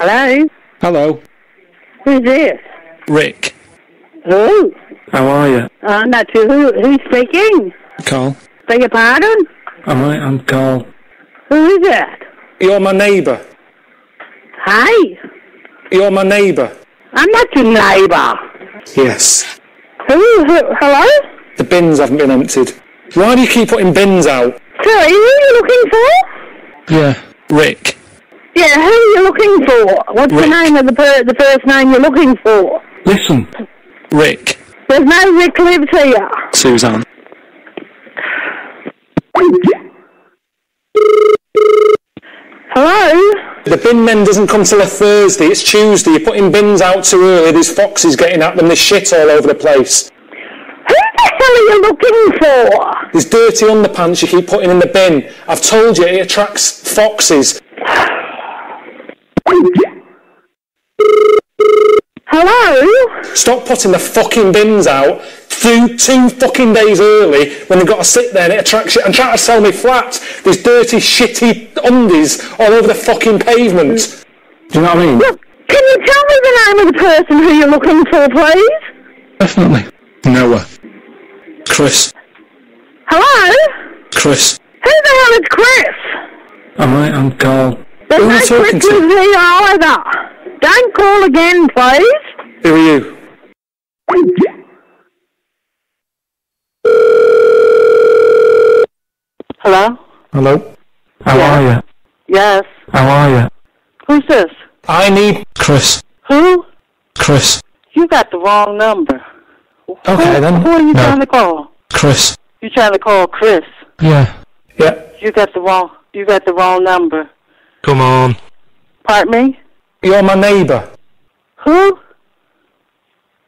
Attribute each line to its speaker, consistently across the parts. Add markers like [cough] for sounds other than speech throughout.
Speaker 1: Hello?
Speaker 2: Hello.
Speaker 1: Who's this?
Speaker 2: Rick.
Speaker 1: Who?
Speaker 2: How are you?
Speaker 1: I'm not sure who, who's speaking?
Speaker 2: Karl.
Speaker 1: Beg your pardon?
Speaker 2: Alright, I'm Karl.
Speaker 1: Who is that?
Speaker 2: You're my neighbour.
Speaker 1: Hi.
Speaker 2: You're my neighbour.
Speaker 1: I'm not your neighbour.
Speaker 2: Yes.
Speaker 1: Who, who, hello?
Speaker 2: The bins haven't been emptied. Why do you keep putting bins out?
Speaker 1: Sorry, who are you looking for?
Speaker 2: Yeah. Rick.
Speaker 1: Yeah, who are you looking for? What's
Speaker 2: Rick.
Speaker 1: the name of the, per- the first name you're looking for?
Speaker 2: Listen. Rick.
Speaker 1: There's no Rick lives here.
Speaker 2: Suzanne.
Speaker 1: Hello?
Speaker 2: The bin men doesn't come till a Thursday. It's Tuesday. You're putting bins out too early. There's foxes getting at them. There's shit all over the place.
Speaker 1: Who the hell are you looking for?
Speaker 2: There's dirty underpants you keep putting in the bin. I've told you it attracts foxes. [sighs]
Speaker 1: Hello?
Speaker 2: Stop putting the fucking bins out two, two fucking days early when they've got to sit there and it attracts shit. And trying to sell me flats. There's dirty, shitty undies all over the fucking pavement. Mm. Do you know what I mean?
Speaker 1: Look, can you tell me the name of the person who you're looking for, please?
Speaker 2: Definitely. Noah. Chris.
Speaker 1: Hello?
Speaker 2: Chris.
Speaker 1: Who the hell is Chris?
Speaker 2: Alright, I'm Karl.
Speaker 1: There's
Speaker 2: Who
Speaker 1: no
Speaker 2: talking to?
Speaker 1: here either. Don't call again, please.
Speaker 2: Who are you?
Speaker 1: Hello?
Speaker 2: Hello? How are you?
Speaker 1: Yes.
Speaker 2: How are you?
Speaker 1: Who's this?
Speaker 2: I need Chris.
Speaker 1: Who?
Speaker 2: Chris.
Speaker 1: You got the wrong number.
Speaker 2: Okay,
Speaker 1: who,
Speaker 2: then.
Speaker 1: Who are you
Speaker 2: No.
Speaker 1: trying to call?
Speaker 2: Chris.
Speaker 1: You trying to call Chris?
Speaker 2: Yeah. Yeah.
Speaker 1: You got the wrong. You got the wrong number.
Speaker 2: Come on.
Speaker 1: Pardon me?
Speaker 2: You're my neighbour.
Speaker 1: Who?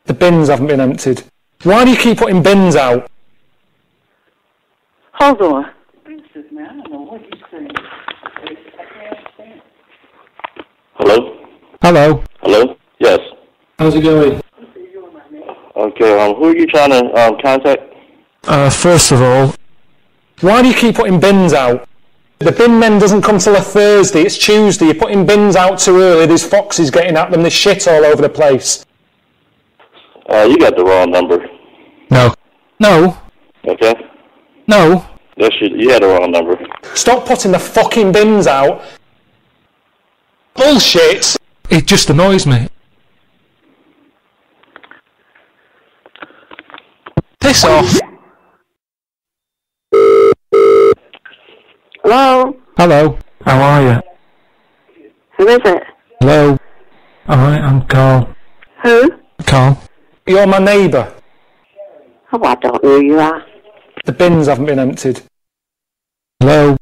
Speaker 2: The bins haven't been emptied. Why do you keep putting bins out?
Speaker 1: Hold on.
Speaker 3: Hello?
Speaker 2: Hello.
Speaker 3: Hello? Yes.
Speaker 2: How's it going?
Speaker 3: Okay, um, who are you trying to um, contact?
Speaker 2: Uh, first of all, why do you keep putting bins out? The bin men doesn't come till a Thursday. It's Tuesday. You're putting bins out too early. There's foxes getting at them. There's shit all over the place.
Speaker 3: Uh, you got the wrong number.
Speaker 2: No. No.
Speaker 3: Okay?
Speaker 2: No.
Speaker 3: That's your, you had the wrong number.
Speaker 2: Stop putting the fucking bins out. Bullshit. It just annoys me. Piss off.
Speaker 1: Hello?
Speaker 2: Hello. How are you?
Speaker 1: Who is it?
Speaker 2: Hello. Alright, I'm Karl.
Speaker 1: Who?
Speaker 2: Karl. You're my neighbour.
Speaker 1: Oh, I don't know who you are.
Speaker 2: The bins haven't been emptied. Hello.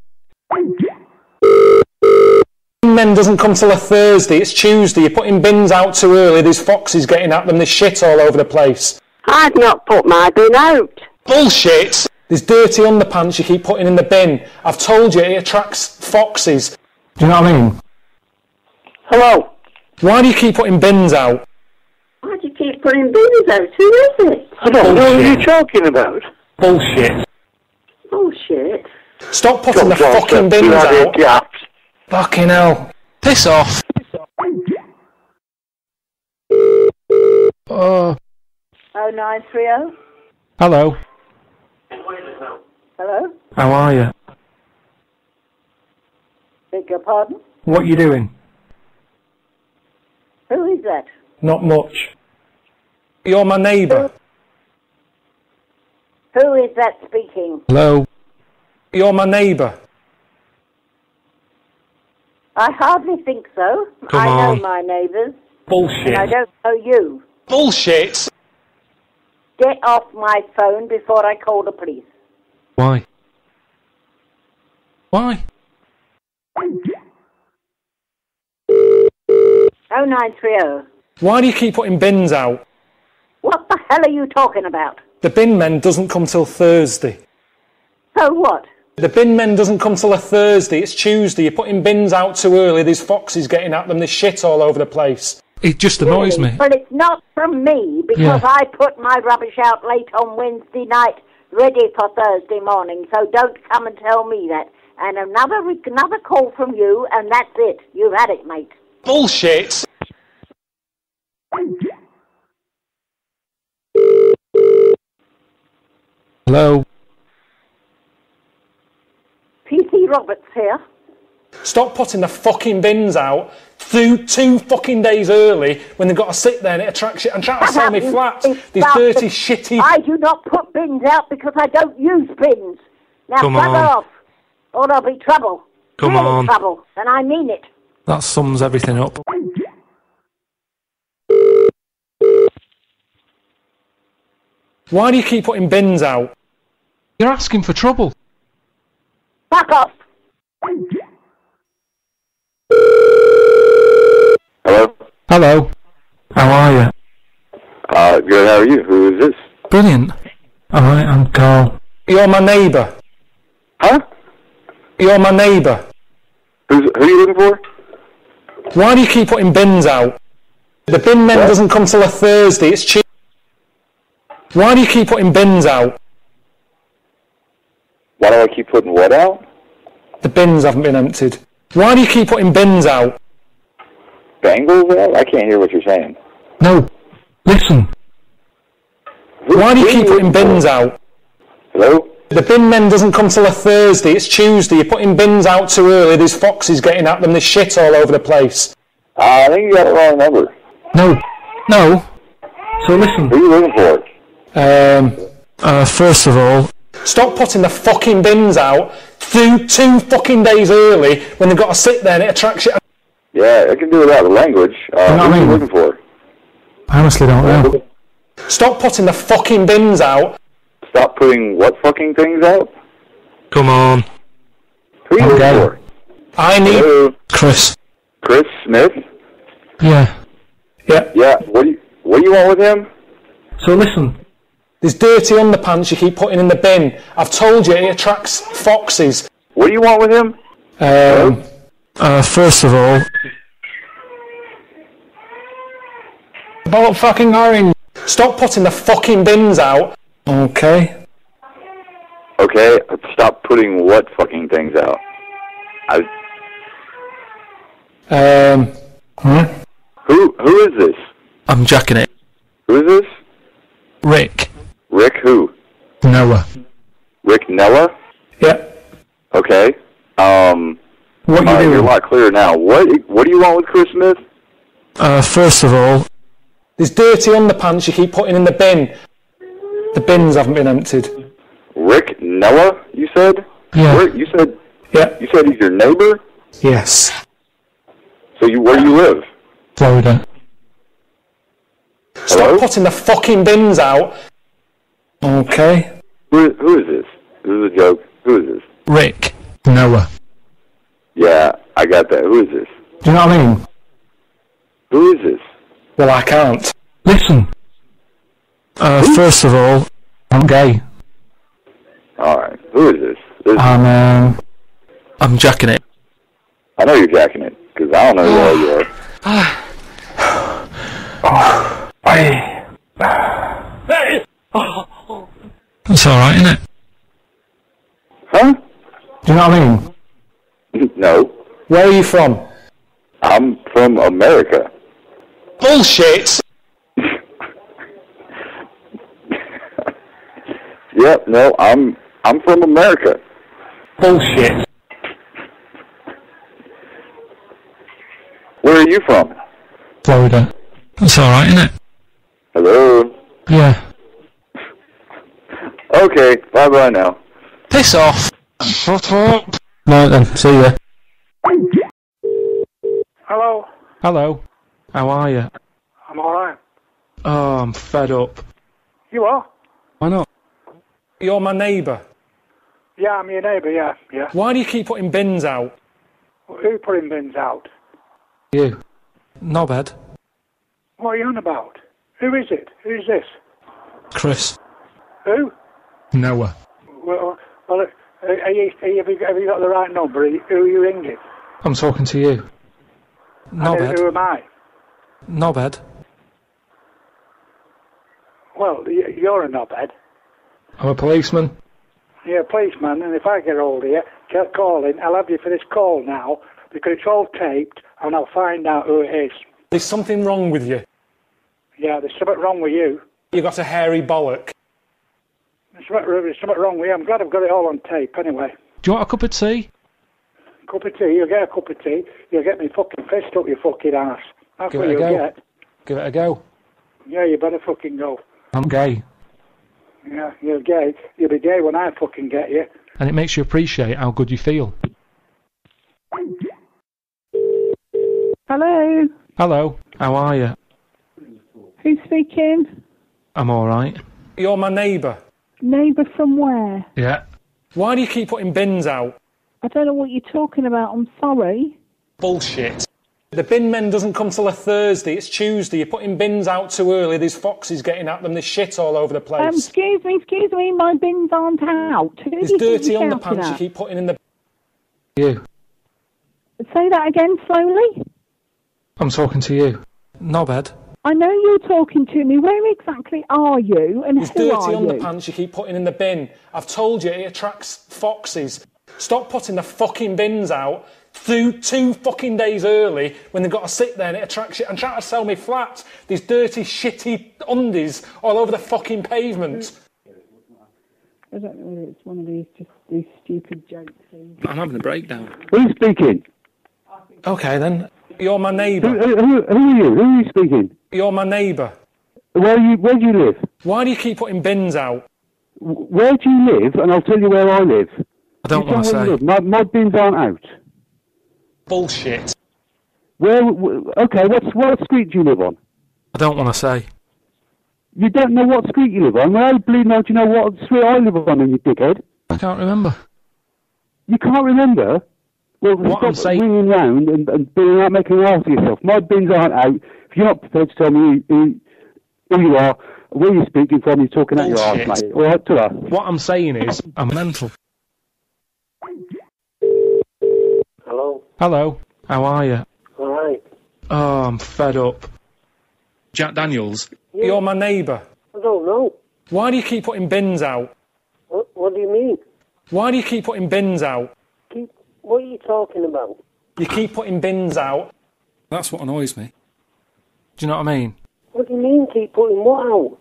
Speaker 2: Men doesn't come till a Thursday. It's Tuesday. You're putting bins out too early. There's foxes getting at them. There's shit all over the place.
Speaker 1: I've not put my bin out.
Speaker 2: Bullshit. There's dirty underpants you keep putting in the bin. I've told you it attracts foxes. Do you know what I mean?
Speaker 1: Hello?
Speaker 2: Why do you keep putting bins out?
Speaker 1: Why do you keep putting bins out? Who is it?
Speaker 3: I don't know what are you're talking about.
Speaker 2: Bullshit.
Speaker 1: Oh, shit.
Speaker 2: Stop putting the fucking bins out.
Speaker 3: Yeah.
Speaker 2: Fucking hell. Piss off. Oh.
Speaker 1: 0930?
Speaker 2: Hello.
Speaker 1: Hello?
Speaker 2: How are you?
Speaker 1: Beg your pardon?
Speaker 2: What you doing?
Speaker 1: Who is that?
Speaker 2: Not much. You're my neighbour.
Speaker 1: Who is that speaking?
Speaker 2: Hello. You're my neighbour.
Speaker 1: I hardly think so.
Speaker 2: Come
Speaker 1: I
Speaker 2: on.
Speaker 1: know my neighbours,
Speaker 2: Bullshit.
Speaker 1: I don't know you.
Speaker 2: Bullshit.
Speaker 1: Get off my phone before I call the police.
Speaker 2: Why? Why?
Speaker 1: 0930.
Speaker 2: Why do you keep putting bins out?
Speaker 1: What the hell are you talking about?
Speaker 2: The bin men doesn't come till Thursday.
Speaker 1: So what?
Speaker 2: The bin men doesn't come till a Thursday. It's Tuesday. You're putting bins out too early. There's foxes getting at them. There's shit all over the place. It just annoys
Speaker 1: Really?
Speaker 2: me.
Speaker 1: But it's not from me because
Speaker 2: Yeah.
Speaker 1: I put my rubbish out late on Wednesday night, ready for Thursday morning. So don't come and tell me that. And another another call from you, and that's it. You've had it, mate.
Speaker 2: Bullshit!
Speaker 4: Hello.
Speaker 1: PC Roberts here.
Speaker 2: Stop putting the fucking bins out two, two fucking days early when they've got to sit there and it attracts you and try to sell me [laughs] flats. These
Speaker 1: that's
Speaker 2: dirty,
Speaker 1: the-
Speaker 2: shitty.
Speaker 1: I do not put bins out because I don't use bins. Now
Speaker 4: Come
Speaker 1: bugger
Speaker 4: on.
Speaker 1: off, or there'll be trouble.
Speaker 4: Come
Speaker 1: really
Speaker 4: on.
Speaker 1: trouble, and I mean it.
Speaker 4: That sums everything up.
Speaker 2: Why do you keep putting bins out?
Speaker 4: You're asking for trouble.
Speaker 1: Back off.
Speaker 3: Hello?
Speaker 4: Hello. How are you?
Speaker 3: Uh, good, how are you? Who is this?
Speaker 4: Brilliant. Alright, I'm Karl.
Speaker 2: You're my neighbour.
Speaker 3: Huh?
Speaker 2: You're my neighbour.
Speaker 3: Who's, who are you looking for?
Speaker 2: Why do you keep putting bins out? The bin
Speaker 3: man
Speaker 2: doesn't come till a Thursday. It's cheap. Why do you keep putting bins out?
Speaker 3: Why do I keep putting what out?
Speaker 2: The bins haven't been emptied. Why do you keep putting bins out?
Speaker 3: Out? I can't hear what you're saying.
Speaker 4: No. Listen.
Speaker 3: Who-
Speaker 2: Why do you keep putting bins
Speaker 3: for?
Speaker 2: out?
Speaker 3: Hello?
Speaker 2: The bin men doesn't come till a Thursday. It's Tuesday. You're putting bins out too early. There's foxes getting at them. There's shit all over the place.
Speaker 3: Uh, I think you got the wrong number.
Speaker 4: No. No. So listen.
Speaker 3: Who are you looking for?
Speaker 2: Um,
Speaker 4: Uh, first of all,
Speaker 2: stop putting the fucking bins out two, two fucking days early when they've got to sit there and it attracts you.
Speaker 3: Yeah, I can do without the language. Uh,
Speaker 4: You what I
Speaker 3: are you looking for?
Speaker 4: I honestly don't know.
Speaker 2: Stop putting the fucking bins out.
Speaker 3: Stop putting what fucking things out?
Speaker 4: Come on.
Speaker 3: Who are you
Speaker 4: Okay.
Speaker 3: looking for?
Speaker 2: I need.
Speaker 3: Hello?
Speaker 4: Chris.
Speaker 3: Chris Smith?
Speaker 4: Yeah.
Speaker 2: Yeah.
Speaker 3: Yeah, what do you, what do you want with him?
Speaker 4: So listen.
Speaker 2: There's dirty underpants you keep putting in the bin. I've told you it attracts foxes.
Speaker 3: What do you want with him?
Speaker 2: Um,
Speaker 4: Uh, first of all,
Speaker 2: about fucking orange. Stop putting the fucking bins out. Okay.
Speaker 3: Okay, stop putting what fucking things out? I,
Speaker 2: Um,
Speaker 3: who, who is this?
Speaker 4: I'm jacking it.
Speaker 3: Who is this?
Speaker 4: Rick.
Speaker 3: Rick who?
Speaker 4: Noah.
Speaker 3: Rick Noah.
Speaker 2: yeah.
Speaker 3: Okay. Um,
Speaker 2: What
Speaker 3: uh,
Speaker 2: you
Speaker 3: you're a lot clearer now. What, what do you want with Chris Smith?
Speaker 4: Uh, first of all,
Speaker 2: There's dirty underpants you keep putting in the bin. The bins haven't been emptied.
Speaker 3: Rick Nella, you said?
Speaker 4: Yeah.
Speaker 3: Where, you said,
Speaker 2: Yeah.
Speaker 3: you said he's your neighbor?
Speaker 2: Yes.
Speaker 3: So you, where do you live?
Speaker 4: Florida.
Speaker 2: Stop
Speaker 3: Hello?
Speaker 2: putting the fucking bins out. Okay.
Speaker 3: Who, who is this? This is a joke. Who is this?
Speaker 4: Rick. Noah.
Speaker 3: Yeah, I got that. Who is this?
Speaker 2: Do you know what I mean?
Speaker 3: Who is this?
Speaker 2: Well, I can't.
Speaker 4: Listen. Uh, first of all, I'm gay.
Speaker 3: Alright, who is this? this
Speaker 4: I'm, um, I'm jacking it.
Speaker 3: I know you're jacking it, because I don't know hell you are. [sighs] [sighs]
Speaker 4: That's alright, isn't it?
Speaker 3: Huh?
Speaker 2: Do you know what I mean? [laughs]
Speaker 3: no.
Speaker 2: Where are you from?
Speaker 3: I'm from America.
Speaker 2: Bullshit. [laughs]
Speaker 3: Yep, no, I'm I'm from America.
Speaker 2: Bullshit.
Speaker 3: Where are you from?
Speaker 4: Florida. That's alright, isn't it?
Speaker 3: Hello?
Speaker 4: Yeah. [laughs]
Speaker 3: Okay, bye bye now.
Speaker 4: Piss off. Shut up. Right then, see ya.
Speaker 5: Hello,
Speaker 4: Hello. How are you?
Speaker 5: I'm alright.
Speaker 4: Oh, I'm fed up.
Speaker 5: You are?
Speaker 4: Why not?
Speaker 2: You're my neighbour.
Speaker 5: Yeah, I'm your neighbour, yeah, yeah.
Speaker 2: Why do you keep putting bins out?
Speaker 5: Who putting bins out?
Speaker 4: You. Not bad.
Speaker 5: What are you on about? Who is it? Who's this?
Speaker 4: Chris.
Speaker 5: Who?
Speaker 4: Noah.
Speaker 5: Well, well are, are you, are you, have, you, have you got the right number? Who are you ringing?
Speaker 4: I'm talking to you.
Speaker 5: And who, who am I?
Speaker 4: Knobhead.
Speaker 5: Well, you're a knobhead.
Speaker 4: I'm a policeman.
Speaker 5: You're a policeman, and if I get hold of you, get calling, I'll have you for this call now,
Speaker 6: because it's all taped, and I'll find out who it is.
Speaker 2: There's something wrong with you.
Speaker 6: Yeah, there's something wrong with you.
Speaker 2: You got a hairy bollock.
Speaker 6: There's something, there's something wrong with you. I'm glad I've got it all on tape anyway.
Speaker 4: Do you want a cup of tea?
Speaker 6: Cup of tea, you'll get a cup of tea. You'll get me fucking pissed up your fucking ass. That's
Speaker 2: Give
Speaker 6: what
Speaker 2: it a
Speaker 6: you'll
Speaker 2: go.
Speaker 6: get.
Speaker 2: Give it a go.
Speaker 6: Yeah, you better fucking go.
Speaker 4: I'm gay.
Speaker 6: Yeah, you're gay. You'll be gay when I fucking get you.
Speaker 4: And it makes you appreciate how good you feel.
Speaker 7: Hello,
Speaker 4: Hello, how are you?
Speaker 7: who's speaking?
Speaker 4: I'm alright.
Speaker 2: You're my neighbour.
Speaker 7: Neighbour from where?
Speaker 4: Yeah.
Speaker 2: Why do you keep putting bins out?
Speaker 7: I don't know what you're talking about. I'm sorry.
Speaker 2: Bullshit. The bin men doesn't come till a Thursday. It's Tuesday. You're putting bins out too early. There's foxes getting at them. There's shit all over the place.
Speaker 7: Um, excuse me, excuse me. My bins aren't out. Who
Speaker 2: There's
Speaker 7: do you think
Speaker 2: dirty
Speaker 7: you're shouting
Speaker 2: underpants you keep putting in the.
Speaker 4: You.
Speaker 7: Say that again slowly.
Speaker 4: I'm talking to you. Knobhead.
Speaker 7: I know you're talking to me. Where exactly are you, and
Speaker 2: There's
Speaker 7: who
Speaker 2: dirty
Speaker 7: are you?
Speaker 2: underpants you keep putting in the bin. I've told you it attracts foxes. Stop putting the fucking bins out two, two fucking days early when they've got to sit there and it attracts you. I'm trying to sell me flat. These dirty, shitty undies all over the fucking pavement.
Speaker 7: I don't know whether it's one of these just these stupid jokes. things.
Speaker 2: I'm having a breakdown.
Speaker 8: Who's speaking?
Speaker 2: Okay then. You're my neighbour.
Speaker 8: who, who who are you? Who are you speaking?
Speaker 2: You're my neighbour.
Speaker 8: Where you? Where do you live?
Speaker 2: Why do you keep putting bins out?
Speaker 8: Where do you live? And I'll tell you where I live.
Speaker 4: I don't want to
Speaker 8: tell me where you
Speaker 4: say.
Speaker 8: live. My, my bins aren't out.
Speaker 2: Bullshit.
Speaker 8: Where? Okay, what's what street do you live on?
Speaker 4: I don't want to say.
Speaker 8: You don't know what street you live on. Well, I believe now. Do you know what street I live on? You dickhead.
Speaker 4: I can't remember.
Speaker 8: You can't remember. Well,
Speaker 4: What
Speaker 8: stop
Speaker 4: I'm saying-
Speaker 8: ringing round and, and being out making an ass of yourself. My bins aren't out. If you're not prepared to tell me who, who you are, where you're speaking from, you're talking out your
Speaker 2: Bullshit.
Speaker 8: arse, mate. All right, to that.
Speaker 4: What I'm saying is, I'm mental.
Speaker 6: Hello.
Speaker 4: Hello, how are you?
Speaker 6: All right.
Speaker 4: Oh, I'm fed up. Jack Daniels.
Speaker 2: You're my neighbour.
Speaker 6: I don't know.
Speaker 2: Why do you keep putting bins out?
Speaker 6: What, what do you mean?
Speaker 2: Why do you keep putting bins out?
Speaker 6: Keep, what are you talking about?
Speaker 2: You keep putting bins out. That's what annoys me.
Speaker 4: Do you know what I mean?
Speaker 6: What do you mean keep putting what out?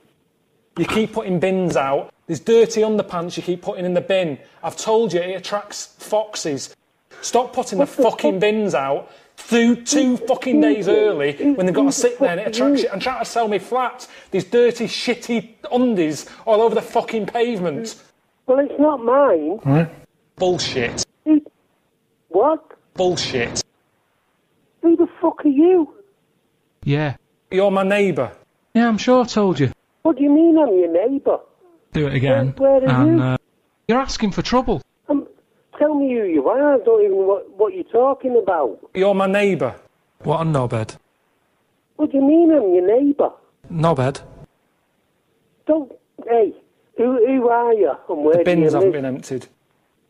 Speaker 2: You keep putting bins out. There's dirty underpants you keep putting in the bin. I've told you it attracts foxes. Stop putting the fucking bins out two, two fucking days early when they've got to sit there and it attracts you. I'm trying to sell me flat. These dirty, shitty undies all over the fucking pavement.
Speaker 6: Well, it's not mine.
Speaker 2: Bullshit.
Speaker 6: Who- What?
Speaker 2: Bullshit.
Speaker 6: Who the fuck are you?
Speaker 4: Yeah.
Speaker 2: You're my neighbour.
Speaker 4: Yeah, I'm sure I told you.
Speaker 6: What do you mean I'm your neighbour?
Speaker 4: Do it again.
Speaker 6: Where- where are
Speaker 4: and
Speaker 6: you?
Speaker 4: Uh, you're asking for trouble.
Speaker 6: Um, tell me who you are. I don't even know what, what you're talking about.
Speaker 2: You're my neighbour.
Speaker 4: What a knobhead.
Speaker 6: What do you mean I'm your neighbour?
Speaker 4: Knobhead.
Speaker 6: Don't. Hey, who, who are you and where
Speaker 2: The
Speaker 6: do you
Speaker 2: bins haven't been emptied.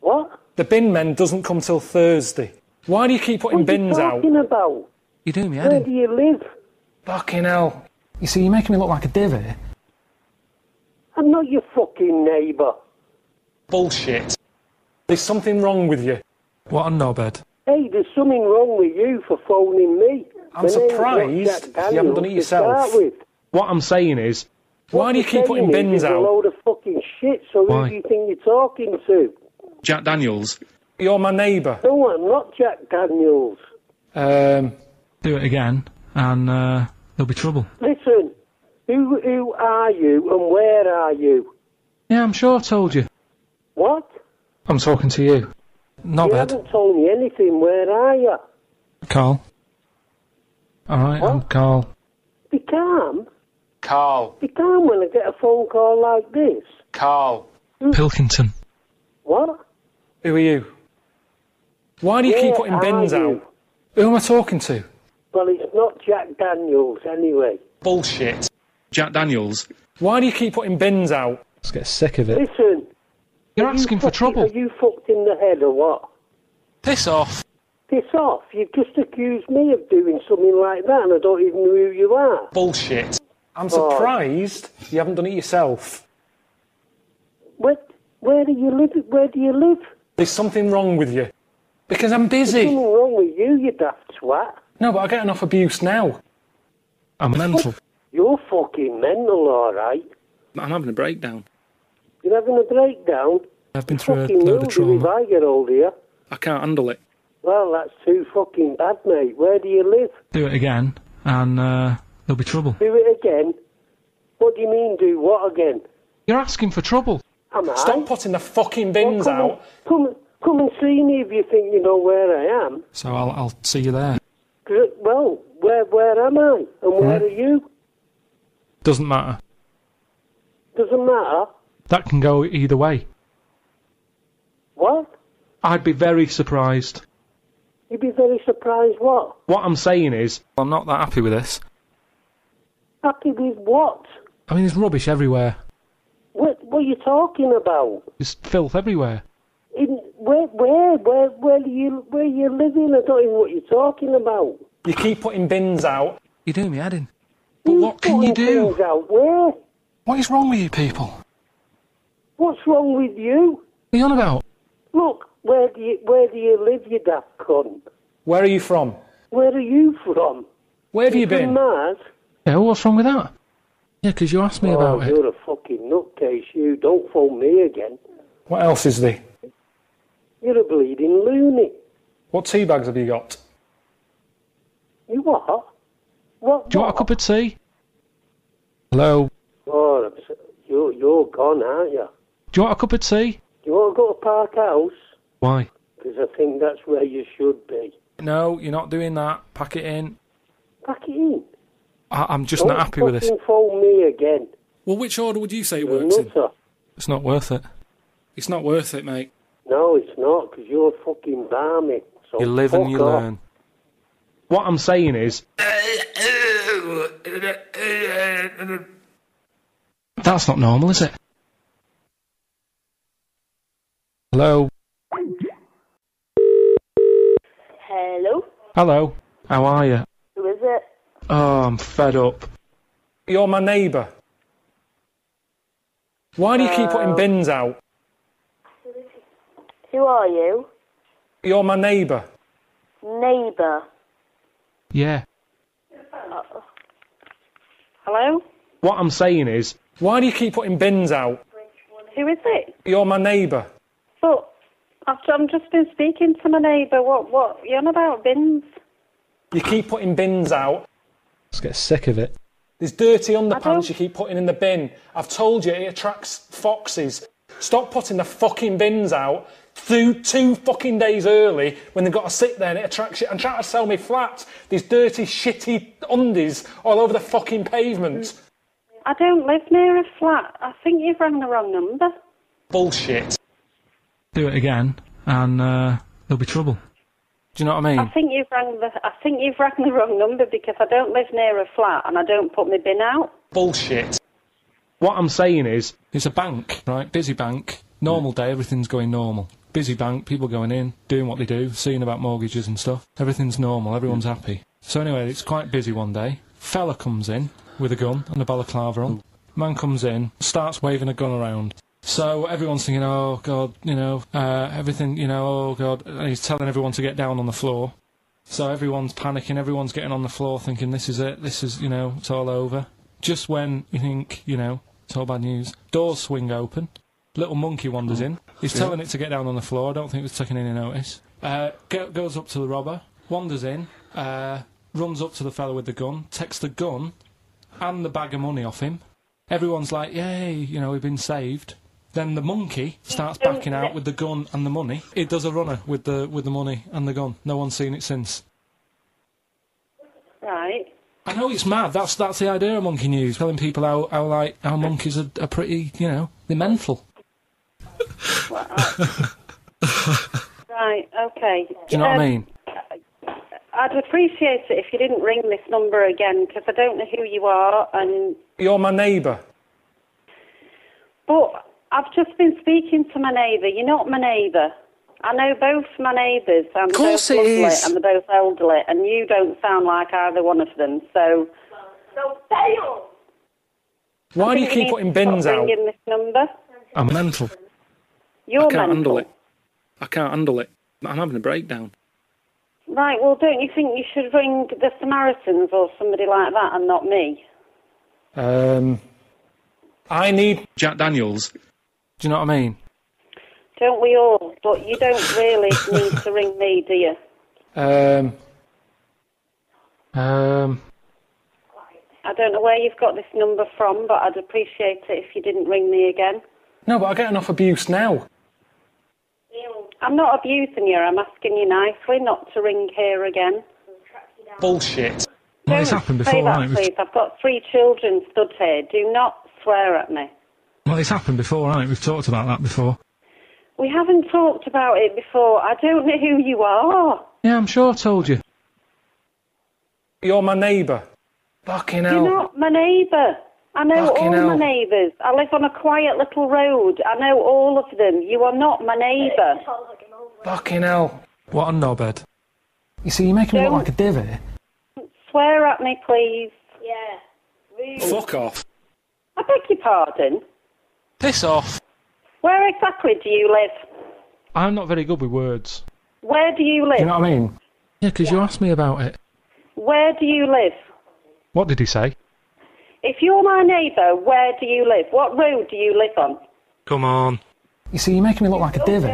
Speaker 6: What?
Speaker 2: The bin men doesn't come till Thursday. Why do you keep putting
Speaker 6: What are you
Speaker 2: bins out?
Speaker 6: talking about?
Speaker 4: You do me
Speaker 6: Where
Speaker 4: head
Speaker 6: do
Speaker 4: in.
Speaker 6: you live?
Speaker 2: Fucking hell. You see, you're making me look like a divvy.
Speaker 6: I'm not your fucking neighbour.
Speaker 2: Bullshit. There's something wrong with you.
Speaker 4: What a knobhead.
Speaker 6: Hey, there's something wrong with you for phoning me.
Speaker 2: I'm
Speaker 6: My name's not
Speaker 2: surprised you haven't done it
Speaker 6: Daniels to start
Speaker 2: yourself.
Speaker 4: What I'm saying is,
Speaker 2: Why do you keep putting bins
Speaker 6: out? you're A
Speaker 2: out?
Speaker 6: load of fucking shit. So
Speaker 4: Why?
Speaker 6: who do you think you're talking to?
Speaker 4: Jack Daniels.
Speaker 2: You're my neighbour.
Speaker 6: No, I'm not Jack Daniels.
Speaker 2: Um,
Speaker 4: Do it again, and uh, there'll be trouble.
Speaker 6: Listen, who who are you and where are you?
Speaker 4: Yeah, I'm sure I told you.
Speaker 6: What?
Speaker 4: I'm talking to you.
Speaker 6: Not You
Speaker 4: Knobhead.
Speaker 6: haven't told me anything. Where are you?
Speaker 4: Karl. Alright, I'm Karl.
Speaker 6: Be calm.
Speaker 2: Karl.
Speaker 6: Be calm when I get a phone call like this.
Speaker 2: Karl.
Speaker 4: Pilkington.
Speaker 6: What?
Speaker 2: Who are you? Why do you keep putting
Speaker 6: are
Speaker 2: bins out? Who am I talking to?
Speaker 6: Well, it's not Jack Daniels anyway.
Speaker 2: Bullshit.
Speaker 4: Jack Daniels.
Speaker 2: Why do you keep putting bins out?
Speaker 4: Let's get sick of it.
Speaker 6: Listen.
Speaker 4: You're
Speaker 6: are you
Speaker 4: asking for
Speaker 6: fucking-
Speaker 4: trouble.
Speaker 6: Are you fucked in the head or what?
Speaker 4: Piss off.
Speaker 6: Piss off. You've just accused me of doing something like that and I don't even know who you are.
Speaker 2: Bullshit. I'm
Speaker 6: Oh.
Speaker 2: surprised you haven't done it yourself.
Speaker 6: Where, where do you live? Where do you live?
Speaker 2: There's something wrong with you. Because I'm busy.
Speaker 6: Something wrong with you, you daft twat.
Speaker 2: No, but I get enough abuse now.
Speaker 4: I'm mental.
Speaker 6: You're fucking mental, alright.
Speaker 2: I'm having a breakdown.
Speaker 6: You're having a breakdown.
Speaker 2: I've been through a
Speaker 6: Fucking
Speaker 2: load of
Speaker 6: do
Speaker 2: trauma.
Speaker 6: I get hold of.
Speaker 2: I can't handle it.
Speaker 6: Well, that's too fucking bad, mate. Where do you live?
Speaker 4: Do it again, and uh, there'll be trouble.
Speaker 6: Do it again? What do you mean, do what again?
Speaker 4: You're asking for trouble.
Speaker 6: Am I?
Speaker 2: Stop putting the fucking bins
Speaker 6: come
Speaker 2: out.
Speaker 6: And, come, come and see me if you think you know where I am.
Speaker 4: So I'll I'll see you there.
Speaker 6: Well, where where am I? And where
Speaker 4: Hmm?
Speaker 6: are you?
Speaker 4: Doesn't matter.
Speaker 6: Doesn't matter.
Speaker 4: That can go either way.
Speaker 6: What?
Speaker 4: I'd be very surprised.
Speaker 6: You'd be very surprised. What?
Speaker 4: What I'm saying is, I'm not that happy with this.
Speaker 6: Happy with what?
Speaker 4: I mean, there's rubbish everywhere.
Speaker 6: What? What are you talking about?
Speaker 4: There's filth everywhere.
Speaker 6: In where? Where? Where? Where do you? Where you living? I don't even know what you're talking about.
Speaker 2: You keep putting bins out.
Speaker 4: You're doing me head in. But what can you
Speaker 6: Putting
Speaker 4: do?
Speaker 6: things Out where?
Speaker 4: What is wrong with you people?
Speaker 6: What's wrong with you?
Speaker 4: What are you on about?
Speaker 6: Look, where do you where do you live, you daft cunt?
Speaker 2: Where are you from?
Speaker 6: Where are you from?
Speaker 2: Where have you
Speaker 6: From
Speaker 2: been?
Speaker 6: Mars?
Speaker 4: Yeah, what's wrong with that? Yeah, because you asked me
Speaker 6: oh,
Speaker 4: about it.
Speaker 6: You're a nutcase. You don't phone me again.
Speaker 2: What else is there?
Speaker 6: You're a bleeding loony.
Speaker 2: What tea bags have you got?
Speaker 6: You what? What?
Speaker 4: Do you want a cup of tea? Hello?
Speaker 6: Oh, you're you're gone, aren't you?
Speaker 4: Do you want a cup of tea?
Speaker 6: Do you want to go to Park House?
Speaker 4: Why?
Speaker 6: Because I think that's where you should be.
Speaker 4: No, you're not doing that. Pack it in.
Speaker 6: Pack it in.
Speaker 4: I- I'm just
Speaker 6: don't
Speaker 4: not happy with this.
Speaker 6: fucking phone me again.
Speaker 2: Well, which order would you say it
Speaker 6: You're
Speaker 2: works in?
Speaker 4: It's not worth it.
Speaker 2: It's not worth it, mate.
Speaker 6: No, it's not, because you're fucking balmy. So
Speaker 4: You live and you
Speaker 6: off.
Speaker 4: learn. What I'm saying is, that's not normal, is it? Hello?
Speaker 9: Hello?
Speaker 4: Hello? How are you?
Speaker 9: Who is it?
Speaker 4: Oh, I'm fed up.
Speaker 2: You're my neighbour. Why do you keep
Speaker 9: Uh,
Speaker 2: putting bins out?
Speaker 9: Who are you?
Speaker 2: You're my neighbour.
Speaker 9: Neighbour.
Speaker 4: Yeah.
Speaker 9: Hello?
Speaker 4: What I'm saying is,
Speaker 2: Why do you keep putting bins out?
Speaker 9: Who is it?
Speaker 2: You're my neighbour.
Speaker 9: But I've, I'm just been speaking to my neighbour. What, what, You're on about bins?
Speaker 2: You keep putting bins out.
Speaker 4: let's get sick of it.
Speaker 2: There's dirty underpants you keep putting in the bin. I've told you it attracts foxes. Stop putting the fucking bins out through two fucking days early when they've got to sit there and it attracts you. And trying to sell me flat. These dirty, shitty undies all over the fucking pavement.
Speaker 9: I don't live near a flat. I think you've rang the wrong number.
Speaker 2: Bullshit.
Speaker 4: Do it again, and uh, there'll be trouble. Do you know what I mean?
Speaker 9: I
Speaker 4: mean?
Speaker 9: think you've rang the I think you've rang the wrong number because I don't live near a flat and I don't put my bin out.
Speaker 2: Bullshit.
Speaker 4: What I'm saying is, it's a bank, right? Busy bank. Normal day, everything's going normal. Busy bank, people going in, doing what they do, seeing about mortgages and stuff. Everything's normal, everyone's happy. So anyway, it's quite busy one day. Fella comes in with a gun and a balaclava on. Man comes in, starts waving a gun around. So everyone's thinking, oh god, you know, uh, everything, you know, oh god. And he's telling everyone to get down on the floor. So everyone's panicking, everyone's getting on the floor thinking, this is it, this is, you know, it's all over. Just when you think, you know, it's all bad news, doors swing open, little monkey wanders in. He's telling it to get down on the floor, I don't think it was taking any notice. Uh, go, goes up to the robber, wanders in, uh, runs up to the fellow with the gun, takes the gun and the bag of money off him. Everyone's like, yay, you know, we've been saved. Then the monkey starts backing out with the gun and the money. It does a runner with the with the money and the gun. No one's seen it since.
Speaker 9: Right.
Speaker 4: I know it's mad. That's that's the idea of monkey news, telling people how, how like how monkeys are, are pretty, you know, they're mental. [laughs]
Speaker 9: Right, okay.
Speaker 4: Do you know what I um, mean?
Speaker 9: I'd appreciate it if you didn't ring this number again because I don't know who you are and
Speaker 2: You're my neighbour.
Speaker 9: but I've just been speaking to my neighbour. You're not my neighbour. I know both my neighbours and
Speaker 2: Of course
Speaker 9: they're both lovely
Speaker 2: is.
Speaker 9: and they're both elderly and you don't sound like either one of them. So So fail.
Speaker 2: Why do you keep putting bins out?
Speaker 9: Ringing this number.
Speaker 4: I'm mental.
Speaker 9: You're
Speaker 2: I can't
Speaker 9: mental.
Speaker 2: handle it. I can't handle it.
Speaker 4: I'm having a breakdown.
Speaker 9: Right, well, don't you think you should ring the Samaritans or somebody like that and not me?
Speaker 2: Um, I need
Speaker 4: Jack Daniels. Do you know what I mean?
Speaker 9: Don't we all? But you don't really [laughs] need to ring me, do you?
Speaker 2: um,
Speaker 4: Um,
Speaker 9: I don't know where you've got this number from, but I'd appreciate it if you didn't ring me again.
Speaker 2: no, but I get enough abuse now.
Speaker 9: I'm not abusing you, I'm asking you nicely not to ring here again.
Speaker 2: Bullshit.
Speaker 4: well, it's
Speaker 9: Don't
Speaker 4: happened
Speaker 9: say
Speaker 4: before,
Speaker 9: that,
Speaker 4: hasn't
Speaker 9: please. I've got three children stood here. Do not swear at me.
Speaker 4: Well, it's happened before, hasn't it? We've talked about that before.
Speaker 9: We haven't talked about it before. I don't know who you are.
Speaker 4: Yeah, I'm sure I told you.
Speaker 2: You're my neighbour. Fucking hell.
Speaker 9: You're not my neighbour. I know
Speaker 2: Fucking
Speaker 9: all
Speaker 2: hell.
Speaker 9: my neighbours. I live on a quiet little road. I know all of them. You are not my neighbour.
Speaker 2: Fucking hell.
Speaker 4: What a knobhead.
Speaker 2: You see, you're making me look
Speaker 9: Don't-
Speaker 2: like a divvy.
Speaker 9: Swear at me, please. Yeah.
Speaker 2: Fuck off.
Speaker 9: I beg your pardon.
Speaker 4: Piss off.
Speaker 9: Where exactly do you live?
Speaker 4: I'm not very good with words.
Speaker 9: Where do you live?
Speaker 2: You know what I mean?
Speaker 4: Yeah, 'cause you asked me about it.
Speaker 9: Where do you live?
Speaker 4: What did he say?
Speaker 9: If you're my neighbour, where do you live? What road do you live on?
Speaker 4: Come on.
Speaker 2: You see, you're making me look like a divvy.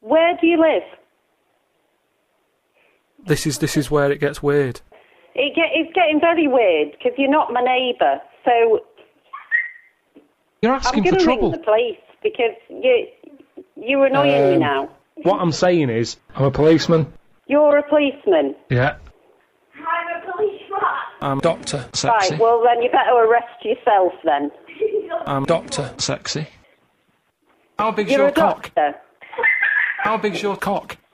Speaker 9: Where do you live?
Speaker 4: This is this is where it gets weird.
Speaker 9: It get, it's getting very weird because you're not my neighbour. So
Speaker 4: You're
Speaker 9: I'm
Speaker 4: asking
Speaker 9: going
Speaker 4: for
Speaker 9: to ring
Speaker 4: trouble.
Speaker 9: the police because you you're annoying me
Speaker 4: Um,
Speaker 9: now.
Speaker 4: What I'm saying is, I'm a policeman.
Speaker 9: You're a policeman.
Speaker 4: Yeah.
Speaker 1: I'm a policeman.
Speaker 4: I'm Doctor Sexy.
Speaker 9: Right, well then you better arrest yourself then. [laughs]
Speaker 4: I'm Doctor Sexy. How big's
Speaker 9: You're
Speaker 4: your
Speaker 9: a
Speaker 4: cock?
Speaker 9: doctor.
Speaker 4: How big's your cock? [laughs]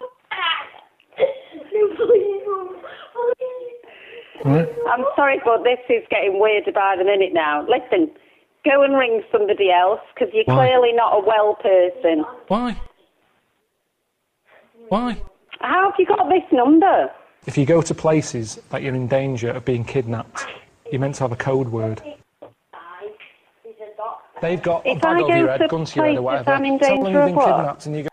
Speaker 9: I'm sorry, but this is getting weirder by the minute now. Listen, go and ring somebody else because you're
Speaker 4: Why?
Speaker 9: clearly not a well person.
Speaker 4: Why? Why?
Speaker 9: How have you got this number?
Speaker 2: If you go to places that you're in danger of being kidnapped, you're meant to have a code word. They've got a bag over your head, gun to your head or whatever. Tell them you've been
Speaker 9: what?
Speaker 2: kidnapped and you go.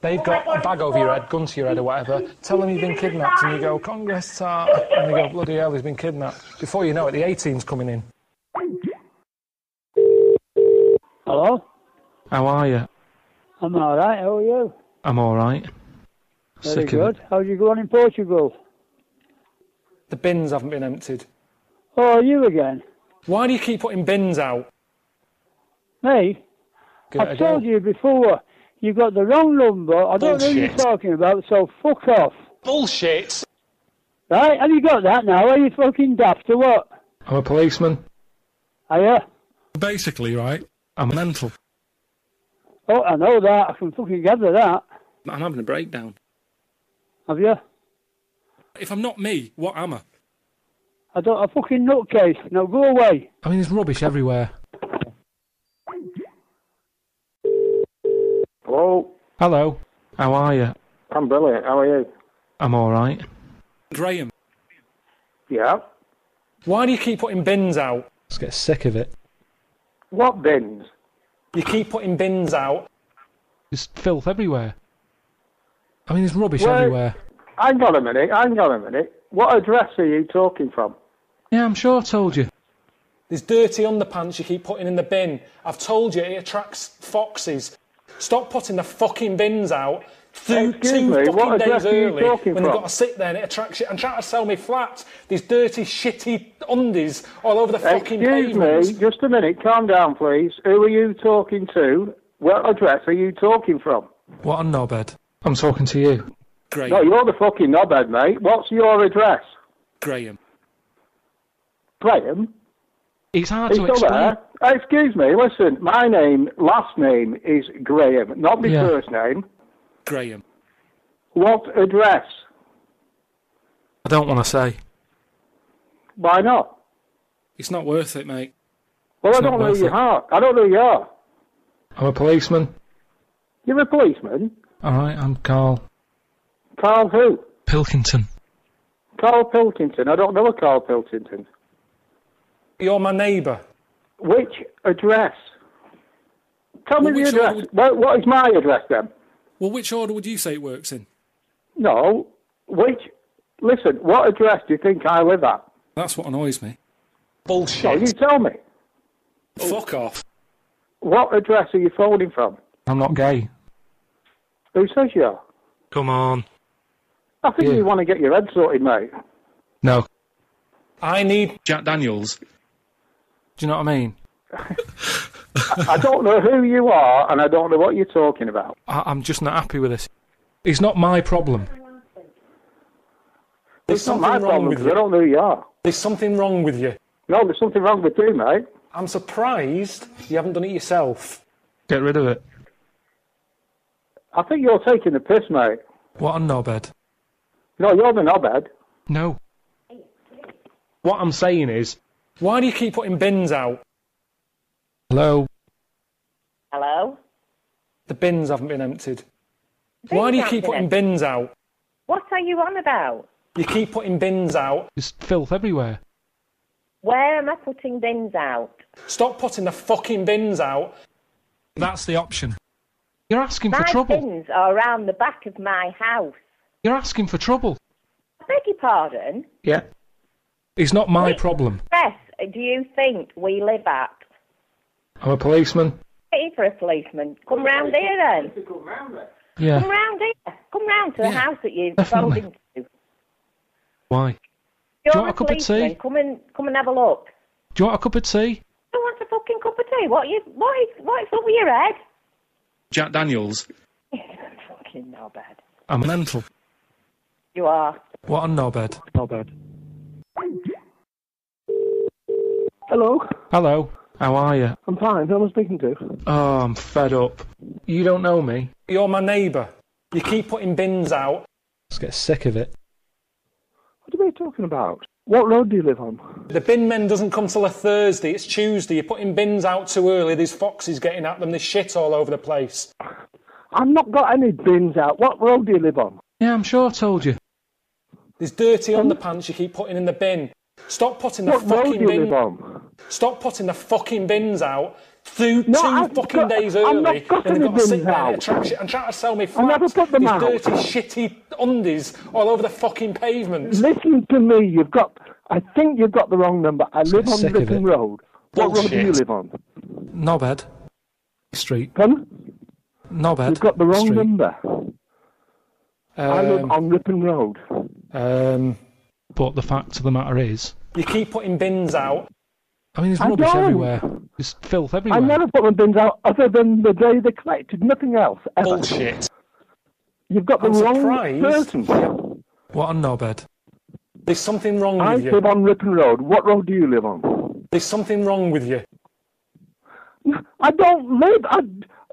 Speaker 2: They've got a bag over your head, gun to your head or whatever. Tell them you've been kidnapped and you go, Congress tar. And they go, bloody hell, he's been kidnapped. Before you know it, the 18's coming in.
Speaker 5: Hello?
Speaker 4: How are you?
Speaker 5: I'm alright, how are you?
Speaker 4: I'm all right.
Speaker 5: Very
Speaker 4: Sick of
Speaker 5: good.
Speaker 4: it.
Speaker 5: How'd you go on in Portugal?
Speaker 2: The bins haven't been emptied.
Speaker 5: Oh, you again?
Speaker 2: Why do you keep putting bins out?
Speaker 5: Me?
Speaker 2: Give it a
Speaker 5: I've told you before, you got the wrong number. I don't know who you're talking about, so fuck off.
Speaker 2: Bullshit!
Speaker 5: Right, have you got that now? Are you fucking daft or what?
Speaker 4: I'm a policeman.
Speaker 5: Are you?
Speaker 4: Basically, right? I'm mental.
Speaker 5: Oh, I know that. I can fucking gather that.
Speaker 4: I'm having a breakdown.
Speaker 5: Have you?
Speaker 4: If I'm not me, what am I?
Speaker 5: I don't. A fucking nutcase. Now go away.
Speaker 4: I mean, there's rubbish everywhere.
Speaker 10: Hello,
Speaker 4: Hello. How are you?
Speaker 10: I'm brilliant. How are you?
Speaker 4: I'm all right.
Speaker 2: Graham,
Speaker 10: Yeah.
Speaker 2: why do you keep putting bins out?
Speaker 4: Just get sick of it.
Speaker 10: What bins?
Speaker 2: You keep putting bins out.
Speaker 4: There's filth everywhere. I mean, there's rubbish
Speaker 10: Where-
Speaker 4: everywhere.
Speaker 10: Hang on a minute. Hang on a minute. What address are you talking from?
Speaker 4: Yeah, I'm sure I told you.
Speaker 2: There's dirty underpants you keep putting in the bin. I've told you it attracts foxes. Stop putting the fucking bins out two,
Speaker 10: Excuse
Speaker 2: two
Speaker 10: me,
Speaker 2: fucking
Speaker 10: what address
Speaker 2: days
Speaker 10: are you
Speaker 2: early
Speaker 10: talking
Speaker 2: when they've
Speaker 10: from?
Speaker 2: got to sit there and it attracts you. And trying to sell me flat. These dirty, shitty undies all over the fucking
Speaker 10: Excuse me. Just a minute. Calm down, please. Who are you talking to? What address are you talking from?
Speaker 4: What a knobhead. I'm talking to you.
Speaker 2: Graham,
Speaker 10: No, you're the fucking knobhead, mate. What's your address?
Speaker 2: Graham.
Speaker 10: Graham?
Speaker 4: It's hard
Speaker 10: Are
Speaker 4: to explain.
Speaker 10: there? Excuse me. Listen, my name, last name is Graham, not my
Speaker 4: Yeah.
Speaker 10: first name.
Speaker 2: Graham.
Speaker 10: What address?
Speaker 4: I don't want to say.
Speaker 10: Why not?
Speaker 2: It's not worth it, mate.
Speaker 10: Well,
Speaker 4: It's
Speaker 10: I don't know
Speaker 4: worth
Speaker 10: who you are. I don't know who you are.
Speaker 4: I'm a policeman.
Speaker 10: You're a policeman?
Speaker 4: All right, I'm Karl
Speaker 10: Karl who?
Speaker 4: Pilkington.
Speaker 10: Karl Pilkington. I don't know a Karl Pilkington.
Speaker 2: You're my neighbour.
Speaker 10: Which address? Tell me
Speaker 4: Well,
Speaker 10: the address.
Speaker 4: would-
Speaker 10: What, what is my address then?
Speaker 4: Well, which order would you say it works in?
Speaker 10: No. Which? Listen, what address do you think I live at?
Speaker 4: That's what annoys me.
Speaker 2: Bullshit.
Speaker 10: No, you tell me.
Speaker 4: Fuck off.
Speaker 10: What address are you phoning from?
Speaker 4: I'm not gay.
Speaker 10: Who says you are?
Speaker 4: Come on.
Speaker 10: I think
Speaker 4: Yeah.
Speaker 10: you want to get your head sorted, mate.
Speaker 4: No.
Speaker 2: I need
Speaker 4: Jack Daniels. Do you know what I mean? [laughs]
Speaker 10: I don't know who you are, and I don't know what you're talking about.
Speaker 4: I- I'm just not happy with this. It's not my problem.
Speaker 2: There's
Speaker 10: It's not
Speaker 2: something
Speaker 10: my
Speaker 2: wrong
Speaker 10: problem
Speaker 2: with
Speaker 10: because I don't know who you are.
Speaker 2: There's something wrong with you.
Speaker 10: No, there's something wrong with you, mate.
Speaker 2: I'm surprised you haven't done it yourself.
Speaker 4: Get rid of it.
Speaker 10: I think you're taking the piss, mate.
Speaker 4: What a knobhead.
Speaker 10: No, you're the knobhead.
Speaker 4: No. What I'm saying is,
Speaker 2: Why do you keep putting bins out?
Speaker 4: Hello.
Speaker 1: Hello?
Speaker 2: The bins haven't been emptied. Why do you keep putting
Speaker 1: emptied.
Speaker 2: bins out?
Speaker 1: What are you on about?
Speaker 2: You keep putting bins out.
Speaker 4: There's filth everywhere.
Speaker 1: Where am I putting bins out?
Speaker 2: Stop putting the fucking bins out.
Speaker 4: That's the option. You're asking for trouble.
Speaker 1: My
Speaker 4: trouble.
Speaker 1: bins are around the back of my house.
Speaker 4: You're asking for trouble.
Speaker 1: I beg your pardon?
Speaker 4: Yeah. It's not my problem.
Speaker 1: Yes, do you think we live at?
Speaker 4: I'm a policeman.
Speaker 1: Hey, for a policeman. Come round here then.
Speaker 4: Yeah.
Speaker 1: Come round here. Come round to the
Speaker 4: Yeah,
Speaker 1: house that you've
Speaker 4: definitely.
Speaker 1: sold into.
Speaker 4: Why?
Speaker 1: You're
Speaker 4: you want a cup of tea?
Speaker 1: Come and come and have a look.
Speaker 4: Do you want a cup of tea?
Speaker 1: Who want a fucking cup of tea? What you what is what's up with your head?
Speaker 4: Jack Daniels. [laughs]
Speaker 1: fucking knobhead.
Speaker 4: I'm mental.
Speaker 1: You are.
Speaker 4: What a knobhead. Knobhead.
Speaker 5: Hello,
Speaker 4: Hello. How are you?
Speaker 5: I'm fine. Who am I speaking to?
Speaker 4: Oh, I'm fed up. You don't know me.
Speaker 2: You're my neighbour. You keep putting bins out.
Speaker 4: I just get sick of it.
Speaker 5: What are you talking about? What road do you live on?
Speaker 2: The bin men doesn't come till a Thursday. It's Tuesday. You're putting bins out too early. There's foxes getting at them. There's shit all over the place.
Speaker 5: I've not got any bins out. What road do you live on?
Speaker 4: Yeah, I'm sure I told you.
Speaker 2: There's dirty underpants you keep putting in the bin. Stop putting the
Speaker 5: What
Speaker 2: fucking
Speaker 5: you
Speaker 2: bin.
Speaker 5: live on?
Speaker 2: Stop putting the fucking bins out two,
Speaker 5: No,
Speaker 2: two
Speaker 5: I've
Speaker 2: fucking
Speaker 5: got-
Speaker 2: days
Speaker 5: I've not
Speaker 2: early, and they've
Speaker 5: any
Speaker 2: got to sit there and
Speaker 5: out.
Speaker 2: and try to sell me
Speaker 5: I never
Speaker 2: flats.
Speaker 5: put them
Speaker 2: These
Speaker 5: out.
Speaker 2: dirty, shitty undies all over the fucking pavement.
Speaker 5: Listen to me. You've got. I think you've got the wrong number. I live on
Speaker 4: sick
Speaker 5: Ripon. Road. What road do you live on?
Speaker 4: Knobhead. Street.
Speaker 5: Pardon?
Speaker 4: Knobhead.
Speaker 5: You've got the wrong
Speaker 4: Street.
Speaker 5: number. I live
Speaker 2: Um,
Speaker 5: on Ripon Road.
Speaker 2: um,
Speaker 4: But the fact of the matter is,
Speaker 2: you keep putting bins out.
Speaker 4: I mean, there's
Speaker 5: I
Speaker 4: rubbish
Speaker 5: don't.
Speaker 4: everywhere. There's filth everywhere.
Speaker 5: I never put my bins out other than the day they collected. Nothing else. Ever.
Speaker 2: Bullshit.
Speaker 5: You've got the
Speaker 2: I'm
Speaker 5: wrong
Speaker 2: surprised.
Speaker 5: person.
Speaker 4: What a knobhead.
Speaker 2: There's something wrong
Speaker 5: I
Speaker 2: with you.
Speaker 5: I live on Ripon Road. What road do you live on?
Speaker 2: There's something wrong with you. [laughs]
Speaker 5: I don't live. I,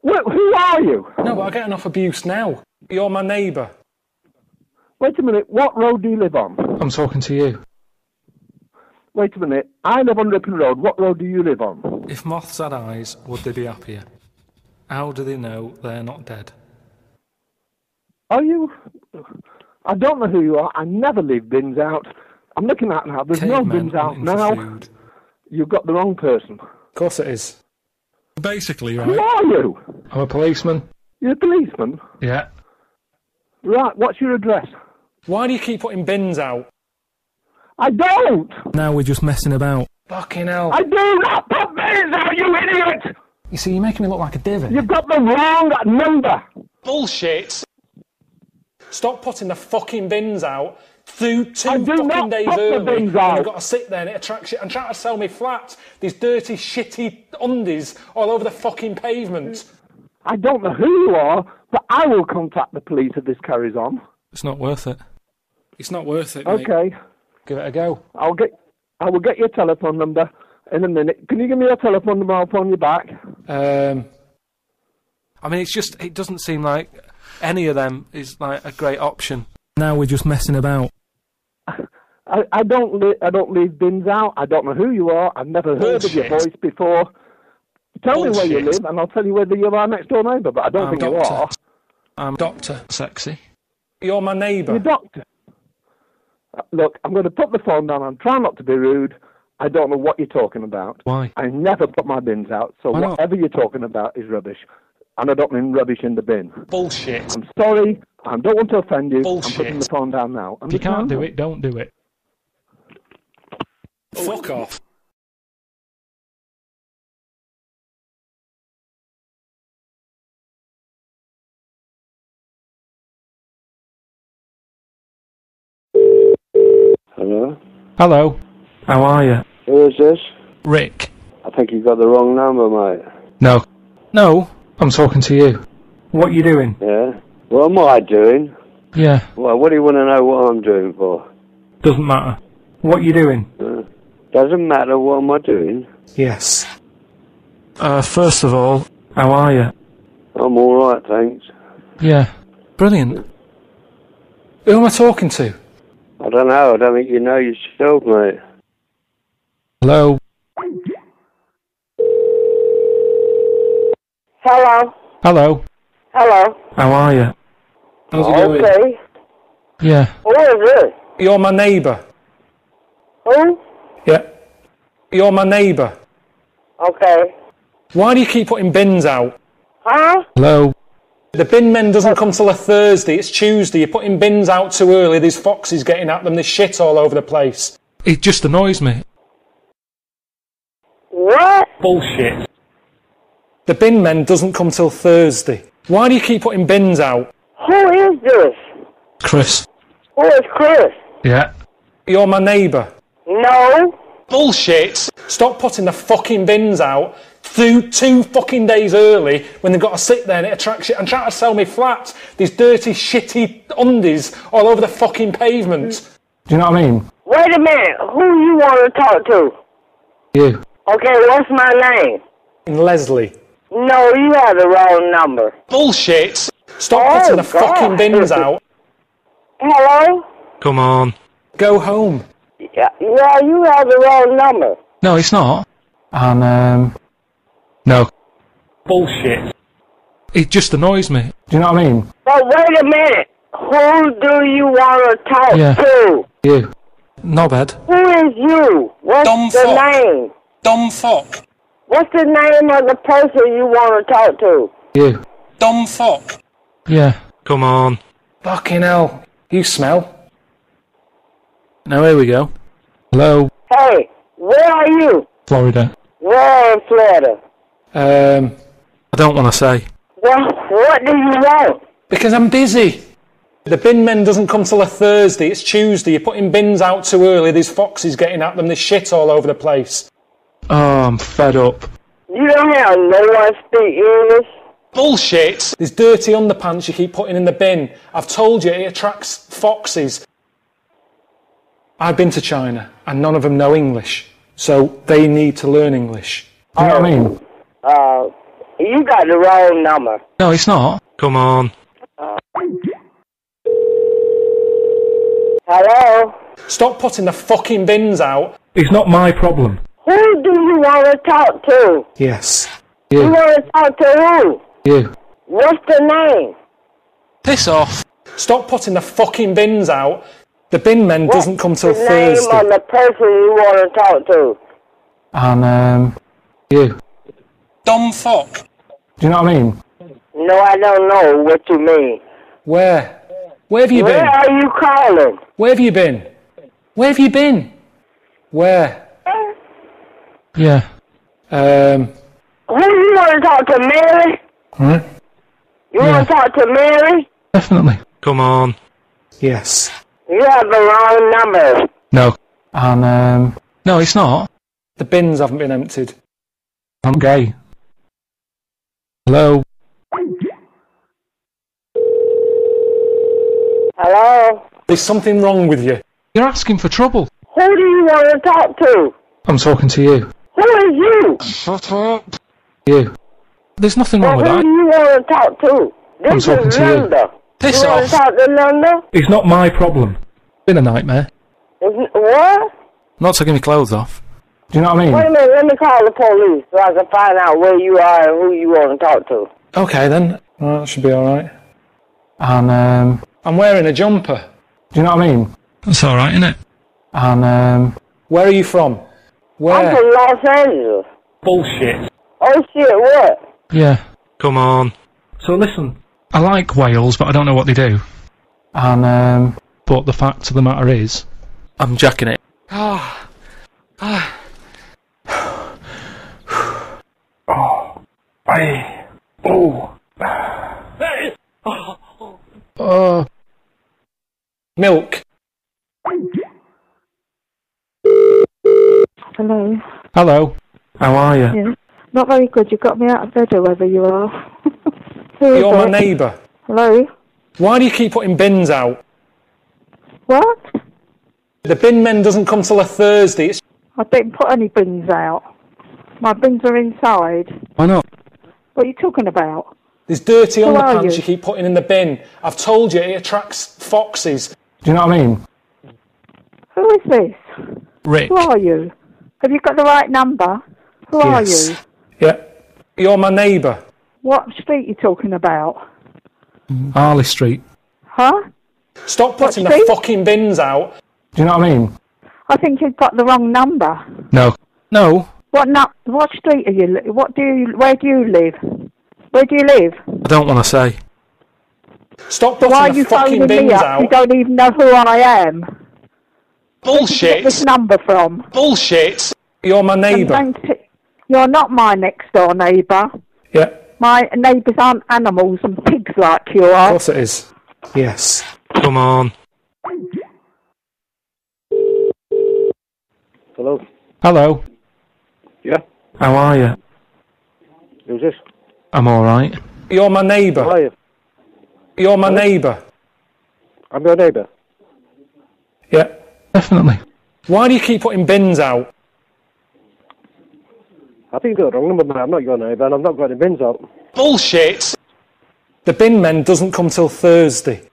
Speaker 5: wh- who are you?
Speaker 2: No, but I get enough abuse now. You're my neighbour.
Speaker 5: Wait a minute. What road do you live on?
Speaker 4: I'm talking to you.
Speaker 5: Wait a minute. I live on Ripon Road. What road do you live on?
Speaker 4: If moths had eyes, would they be happier? How do they know they're not dead?
Speaker 5: Are you? I don't know who you are. I never leave bins out. I'm looking at now. There's no bins out now.
Speaker 4: food.
Speaker 5: You've got the wrong person.
Speaker 2: Of course it is.
Speaker 4: Basically, right.
Speaker 5: Who are you?
Speaker 4: I'm a policeman.
Speaker 5: You're a policeman.
Speaker 4: Yeah.
Speaker 5: Right. What's your address?
Speaker 2: Why do you keep putting bins out?
Speaker 5: I don't.
Speaker 4: Now we're just messing about.
Speaker 2: Fucking hell.
Speaker 5: I do not put bins out. You idiot!
Speaker 2: You see, you're making me look like a divot.
Speaker 5: You've got the wrong number.
Speaker 2: Bullshit. Stop putting the fucking bins out two, two
Speaker 5: I do
Speaker 2: fucking
Speaker 5: not
Speaker 2: days
Speaker 5: put the bins out.
Speaker 2: You've got to sit there and it attracts you and try to sell me flats. These dirty, shitty undies all over the fucking pavement.
Speaker 5: I don't know who you are, but I will contact the police if this carries on.
Speaker 4: It's not worth it.
Speaker 2: It's not worth it, mate.
Speaker 5: Okay.
Speaker 2: Give it a go.
Speaker 5: I'll get. I will get your telephone number in a minute. Can you give me your telephone number? I'll phone you back.
Speaker 2: Um,
Speaker 4: I mean, it's just, it doesn't seem like any of them is like a great option. Now we're just messing about. [laughs]
Speaker 5: I, I don't. Li- I don't leave bins out. I don't know who you are. I've never heard of your voice before. Tell me where you live, and I'll tell you whether you're my next door neighbour. But I don't
Speaker 4: I'm
Speaker 5: think you are.
Speaker 4: I'm
Speaker 2: doctor.
Speaker 4: Sexy.
Speaker 2: You're my neighbour.
Speaker 5: You're doctor. Uh, Look, I'm going to put the phone down. I'm trying not to be rude. I don't know what you're talking about.
Speaker 4: Why?
Speaker 5: I never put my bins out, so
Speaker 4: Why not?
Speaker 5: whatever you're talking about is rubbish. And I don't mean rubbish in the bin.
Speaker 2: Bullshit.
Speaker 5: I'm sorry. I don't want to offend you.
Speaker 2: Bullshit.
Speaker 5: I'm putting the phone down now.
Speaker 4: If you can't do it, don't do it.
Speaker 2: Fuck off.
Speaker 11: Hello?
Speaker 4: Hello. How are you?
Speaker 11: Who is this?
Speaker 4: Rick.
Speaker 11: I think you've got the wrong number, mate.
Speaker 4: No. No. I'm talking to you. What you doing?
Speaker 11: Yeah? What am I doing?
Speaker 4: Yeah.
Speaker 11: Well, what do you want to know what I'm doing for?
Speaker 4: Doesn't matter. What you doing?
Speaker 11: Uh, doesn't matter what am I doing.
Speaker 2: Yes.
Speaker 4: Uh, first of all, how are you?
Speaker 11: I'm alright, thanks.
Speaker 4: Yeah. Brilliant.
Speaker 2: Who am I talking to?
Speaker 11: I don't know, I don't think you know yourself, mate.
Speaker 4: Hello.
Speaker 12: Hello.
Speaker 4: Hello.
Speaker 12: Hello.
Speaker 4: How are you?
Speaker 2: How's it going?
Speaker 12: Okay.
Speaker 4: Yeah.
Speaker 12: Who is this?
Speaker 2: You're my neighbour.
Speaker 12: Who?
Speaker 2: Yeah. You're my neighbour.
Speaker 12: Okay.
Speaker 2: Why do you keep putting bins out?
Speaker 12: Huh?
Speaker 4: Hello.
Speaker 2: The bin men doesn't come till a Thursday. It's Tuesday. You're putting bins out too early. There's foxes getting at them. There's shit all over the place.
Speaker 4: It just annoys me.
Speaker 12: What?
Speaker 2: Bullshit. The bin men doesn't come till Thursday. Why do you keep putting bins out?
Speaker 12: Who is this?
Speaker 4: Chris.
Speaker 12: Who is Chris?
Speaker 4: Yeah.
Speaker 2: You're my neighbour.
Speaker 12: No.
Speaker 2: Bullshit. Stop putting the fucking bins out two, two fucking days early when they've got to sit there and it attracts shit and trying to sell me flats. These dirty, shitty undies all over the fucking pavement.
Speaker 4: Do you know what I mean?
Speaker 12: Wait a minute. Who you want to talk to?
Speaker 4: You.
Speaker 12: Okay, what's my name?
Speaker 2: Leslie.
Speaker 12: No, you have the wrong number.
Speaker 2: Bullshit. Stop
Speaker 12: Oh,
Speaker 2: putting the
Speaker 12: God.
Speaker 2: fucking bins out.
Speaker 12: Hello?
Speaker 4: Come on.
Speaker 2: Go home.
Speaker 12: Yeah, yeah, you have the wrong number.
Speaker 4: No, it's not. And, um... No.
Speaker 2: Bullshit.
Speaker 4: It just annoys me. Do you know what I mean?
Speaker 12: But wait a minute. Who do you want to talk
Speaker 4: Yeah.
Speaker 12: to?
Speaker 4: You. Knobhead.
Speaker 12: Who is you? What's
Speaker 2: Dumb
Speaker 12: the
Speaker 2: fuck.
Speaker 12: name?
Speaker 2: Dumb fuck.
Speaker 12: What's the name of the person you want to talk to?
Speaker 4: You.
Speaker 2: Dumb fuck.
Speaker 4: Yeah. Come on.
Speaker 2: Fucking hell. You smell.
Speaker 4: Now here we go. Hello.
Speaker 12: Hey, where are you?
Speaker 4: Florida.
Speaker 12: Where in Florida?
Speaker 2: Um,
Speaker 4: I don't want to say.
Speaker 12: Well, what do you want?
Speaker 2: because I'm busy. The bin men doesn't come till a Thursday. It's Tuesday. You're putting bins out too early. There's foxes getting at them. There's shit all over the place.
Speaker 4: Oh, I'm fed up.
Speaker 12: You don't have no one speak English?
Speaker 2: Bullshit. There's dirty underpants you keep putting in the bin. I've told you it attracts foxes. I've been to China and none of them know English. So they need to learn English.
Speaker 4: Do you know what I mean?
Speaker 12: Uh, you got the wrong number.
Speaker 4: No, it's not. Come on.
Speaker 12: Hello?
Speaker 2: Stop putting the fucking bins out.
Speaker 4: It's not my problem.
Speaker 12: Who do you want to talk to?
Speaker 2: Yes.
Speaker 12: You
Speaker 4: You.
Speaker 12: want to talk to who?
Speaker 4: You.
Speaker 12: What's the name?
Speaker 4: Piss off.
Speaker 2: Stop putting the fucking bins out. The bin men doesn't come till Thursday.
Speaker 12: What's the name
Speaker 2: Thursday.
Speaker 12: of the person you want to talk to?
Speaker 4: And, um... You.
Speaker 2: Dumb fuck.
Speaker 4: Do you know what I mean?
Speaker 12: No, I don't know what you mean.
Speaker 2: Where? Where have you
Speaker 12: Where
Speaker 2: been?
Speaker 12: Where are you calling?
Speaker 2: Where have you been? Where have you been? Where?
Speaker 4: Yeah.
Speaker 2: Um,
Speaker 12: Who you want to talk to, Mary?
Speaker 4: Right?
Speaker 12: You
Speaker 4: Yeah.
Speaker 12: want to talk to Mary?
Speaker 4: Definitely. Come on.
Speaker 2: yes.
Speaker 12: You have the wrong number.
Speaker 4: No. And, um... No, it's not.
Speaker 2: The bins haven't been emptied.
Speaker 4: I'm gay. Hello.
Speaker 12: Hello?
Speaker 2: There's something wrong with you.
Speaker 4: You're asking for trouble.
Speaker 12: Who do you want to talk to?
Speaker 4: I'm talking to you.
Speaker 12: Who is you?
Speaker 4: Shut up. You. There's nothing wrong
Speaker 12: Well,
Speaker 4: with
Speaker 12: who
Speaker 4: that.
Speaker 12: do you want to talk to? This
Speaker 4: I'm talking
Speaker 12: is
Speaker 4: to you.
Speaker 12: Linda.
Speaker 4: Piss
Speaker 12: you want
Speaker 4: off.
Speaker 12: to talk to Linda?
Speaker 4: It's not my problem. It's Been a nightmare.
Speaker 12: Is it, what?
Speaker 4: Not taking my clothes off. Do you know what I mean?
Speaker 12: Wait a minute, let me call the police so I can find out where you are and who you want to talk to.
Speaker 2: Okay then. Well, that should be alright.
Speaker 4: And, um...
Speaker 2: I'm wearing a jumper.
Speaker 4: Do you know what I mean? That's alright, isn't it? And, um...
Speaker 2: Where are you from? Where?
Speaker 12: I'm from Los Angeles.
Speaker 2: Bullshit.
Speaker 12: Oh shit, what?
Speaker 4: Yeah. Come on. So listen. I like Wales, but I don't know what they do. And, um. But the fact of the matter is. I'm jacking it.
Speaker 2: Ah. Ah.
Speaker 13: Oh. I. Oh.
Speaker 2: Oh. Milk.
Speaker 14: Hello.
Speaker 4: Hello. How are you?
Speaker 14: Yes. Not very good. You got me out of bed, or whoever you are. [laughs] Who is
Speaker 2: You're my
Speaker 14: it?
Speaker 2: neighbour.
Speaker 14: Hello.
Speaker 2: Why do you keep putting bins out?
Speaker 14: What?
Speaker 2: The bin men doesn't come till a Thursday. It's
Speaker 14: I didn't put any bins out. My bins are inside.
Speaker 2: Why not?
Speaker 14: What are you talking about?
Speaker 2: There's dirty
Speaker 14: Who
Speaker 2: on the pants
Speaker 14: you?
Speaker 2: you keep putting in the bin. I've told you it attracts foxes.
Speaker 4: Do you know what I mean?
Speaker 14: Who is this?
Speaker 4: Rick.
Speaker 14: Who are you? Have you got the right number? Who are you?
Speaker 2: Yeah. You're my neighbour.
Speaker 14: What street are you talking about?
Speaker 4: Harley Street.
Speaker 14: Huh?
Speaker 2: Stop putting the fucking bins out.
Speaker 4: Do you know what I mean?
Speaker 14: I think you've got the wrong number.
Speaker 4: No. No.
Speaker 14: What nu- What street are you? Li- what do you? Where do you live? Where do you live?
Speaker 4: I don't want to say.
Speaker 2: Stop
Speaker 14: So
Speaker 2: putting
Speaker 14: why are
Speaker 2: the
Speaker 14: you
Speaker 2: fucking
Speaker 14: phoning
Speaker 2: bins
Speaker 14: me up?
Speaker 2: out.
Speaker 14: You don't even know who I am. Where did you
Speaker 2: Bullshit.
Speaker 14: get this number from?
Speaker 2: Bullshit. You're my
Speaker 14: And
Speaker 2: neighbour.
Speaker 14: thank t- You're not my next door neighbour.
Speaker 2: Yeah.
Speaker 14: My neighbours aren't animals and pigs like you
Speaker 2: Of
Speaker 14: are.
Speaker 2: course it is. Yes.
Speaker 4: Come on.
Speaker 13: Hello.
Speaker 4: Hello.
Speaker 13: Yeah.
Speaker 4: How are you?
Speaker 13: Who's this?
Speaker 4: I'm alright.
Speaker 2: You're my neighbour.
Speaker 13: How
Speaker 2: neighbour.
Speaker 13: are you?
Speaker 2: You're my neighbour.
Speaker 13: I'm your neighbour.
Speaker 2: Yeah.
Speaker 4: Definitely.
Speaker 2: Why do you keep putting bins out?
Speaker 13: I think you got the wrong number, man. I'm not your neighbour, and I've not got any bins out.
Speaker 2: Bullshit. The bin men doesn't come till Thursday.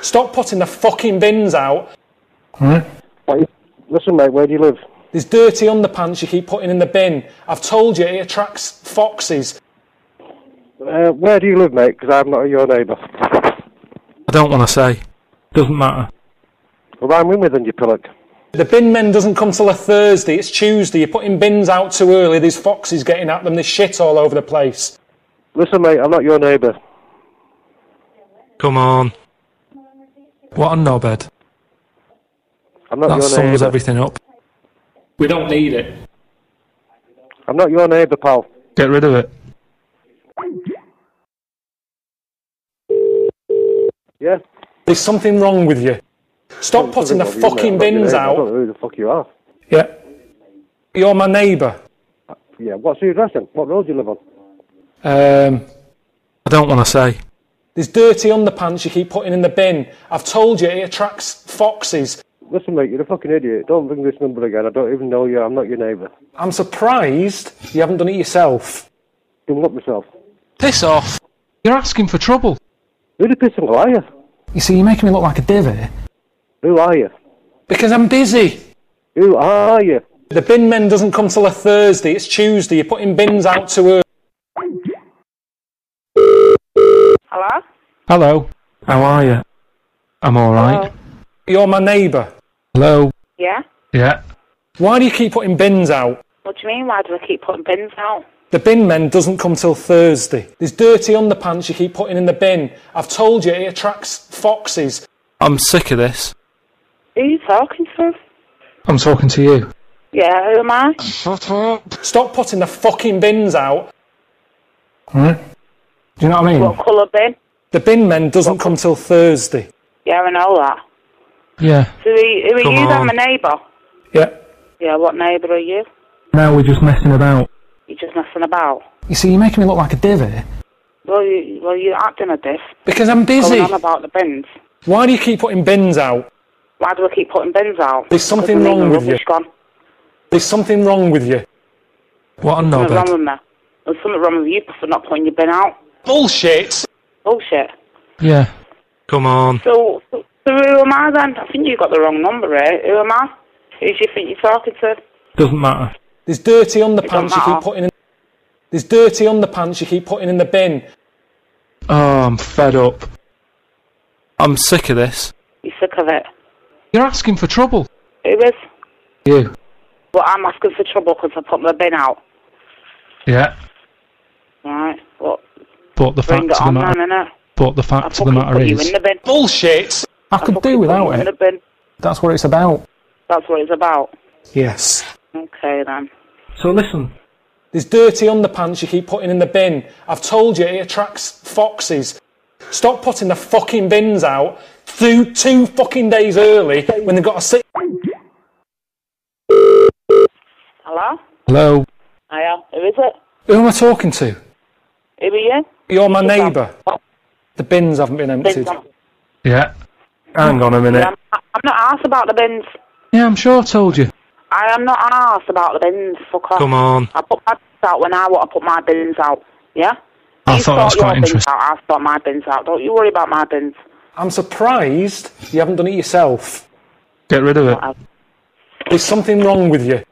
Speaker 2: Stop putting the fucking bins out.
Speaker 13: What, you- Listen, mate, where do you live?
Speaker 2: There's dirty underpants you keep putting in the bin. I've told you it attracts foxes.
Speaker 13: Uh, where do you live, mate? Because I'm not your neighbour.
Speaker 4: I don't want to say. Doesn't matter.
Speaker 13: Well, I'm in with you, pillock.
Speaker 2: The bin men doesn't come till a Thursday. It's Tuesday. You're putting bins out too early. There's foxes getting at them. There's shit all over the place.
Speaker 13: Listen, mate, I'm not your neighbour.
Speaker 4: Come on. What a knobhead.
Speaker 13: I'm not
Speaker 4: That
Speaker 13: your
Speaker 4: sums everything up. We don't need it.
Speaker 13: I'm not your neighbour, pal.
Speaker 4: Get rid of it.
Speaker 13: Yeah.
Speaker 2: There's something wrong with you. Stop putting the
Speaker 13: Something wrong with you,
Speaker 2: fucking
Speaker 13: mate. I'm not your
Speaker 2: bins
Speaker 13: neighbour. I don't
Speaker 2: out.
Speaker 13: know who the fuck you are.
Speaker 2: Yeah. You're my neighbour.
Speaker 13: Yeah, what's your address then? What road do you live on?
Speaker 2: Um,
Speaker 4: I don't want to say.
Speaker 2: there's dirty underpants you keep putting in the bin. I've told you it attracts foxes.
Speaker 13: Listen, mate, you're a fucking idiot. Don't ring this number again. I don't even know you. I'm not your neighbour.
Speaker 2: I'm surprised you haven't done it yourself.
Speaker 13: Don't look myself.
Speaker 4: Piss off. You're asking for trouble.
Speaker 13: Who the piss who are you?
Speaker 2: You see, you're making me look like a divvy.
Speaker 13: Who are you?
Speaker 2: Because I'm busy.
Speaker 13: Who are you?
Speaker 2: The bin men doesn't come till a Thursday. It's Tuesday. You're putting bins out to early.
Speaker 15: Hello?
Speaker 4: Hello. How are you? I'm alright.
Speaker 2: You're my neighbour.
Speaker 4: Hello.
Speaker 15: Yeah?
Speaker 4: Yeah.
Speaker 2: Why do you keep putting bins out?
Speaker 15: What do you mean? Why do I keep putting bins out?
Speaker 2: The bin men doesn't come till Thursday. There's dirty underpants you keep putting in the bin. I've told you it attracts foxes.
Speaker 4: I'm sick of this.
Speaker 15: Who are you talking to?
Speaker 4: I'm talking to you.
Speaker 15: Yeah, who am I?
Speaker 2: Shut up. Stop putting the fucking bins out.
Speaker 4: Right? Do you know what I mean?
Speaker 15: What colour bin?
Speaker 2: The bin men doesn't come till Thursday.
Speaker 15: Yeah, I know that.
Speaker 4: Yeah.
Speaker 15: So who, who are you then, my neighbour?
Speaker 2: Yeah.
Speaker 15: Yeah, what neighbour are you?
Speaker 4: Now we're just messing about.
Speaker 15: You're just messing about.
Speaker 2: You see, you're making me look like a divvy.
Speaker 15: Well, you, well, you're acting a diff.
Speaker 2: Because I'm busy.
Speaker 15: Going on about the bins.
Speaker 2: Why do you keep putting bins out?
Speaker 15: Why do I keep putting bins out?
Speaker 2: There's something wrong
Speaker 15: my
Speaker 2: with you.
Speaker 15: Gone.
Speaker 2: There's something wrong with you.
Speaker 4: What a
Speaker 15: Something wrong with me. There's something wrong with you for not putting your bin out.
Speaker 2: Bullshit.
Speaker 15: Bullshit.
Speaker 4: Yeah. Come on.
Speaker 15: So, so, so who am I then? I think you got the wrong number, eh? Who am I? Who do you think you're talking to?
Speaker 4: Doesn't matter.
Speaker 2: There's dirty underpants you keep putting in. There's dirty underpants you keep putting in the bin.
Speaker 4: Oh, I'm fed up. I'm sick of this.
Speaker 15: You're sick of it.
Speaker 4: You're asking for trouble.
Speaker 15: Who is?
Speaker 4: You.
Speaker 15: But I'm asking for trouble because I put my bin out.
Speaker 4: Yeah.
Speaker 15: Right. But
Speaker 4: But the fact
Speaker 15: it
Speaker 4: of the matter.
Speaker 15: man, innit?
Speaker 4: But the fact of the matter
Speaker 15: put you
Speaker 4: is.
Speaker 15: in the bin.
Speaker 2: Bullshit! I could do without it. That's what it's about.
Speaker 15: That's what it's about.
Speaker 2: Yes.
Speaker 15: Okay then.
Speaker 2: So listen. There's dirty underpants you keep putting in the bin. I've told you it attracts foxes. Stop putting the fucking bins out through two fucking days early when they've got to sit.
Speaker 15: Hello?
Speaker 2: Hello.
Speaker 15: Hiya. Who is it?
Speaker 2: Who am I talking to?
Speaker 15: Who are you?
Speaker 2: You're my neighbour. The bins haven't been emptied.
Speaker 15: Bins.
Speaker 2: Yeah. Hang on a minute.
Speaker 15: I'm, I'm not asked about the bins.
Speaker 2: Yeah, I'm sure I told you.
Speaker 15: I am not asked about the bins. Fuck off.
Speaker 2: Come on.
Speaker 15: I put my bins out when I want to put my bins out. Yeah?
Speaker 2: Oh, I
Speaker 15: you
Speaker 2: thought that was quite interesting.
Speaker 15: Out, I sort my bins out. Don't you worry about my bins.
Speaker 2: I'm surprised you haven't done it yourself.
Speaker 4: Get rid of it.
Speaker 2: There's something wrong with you.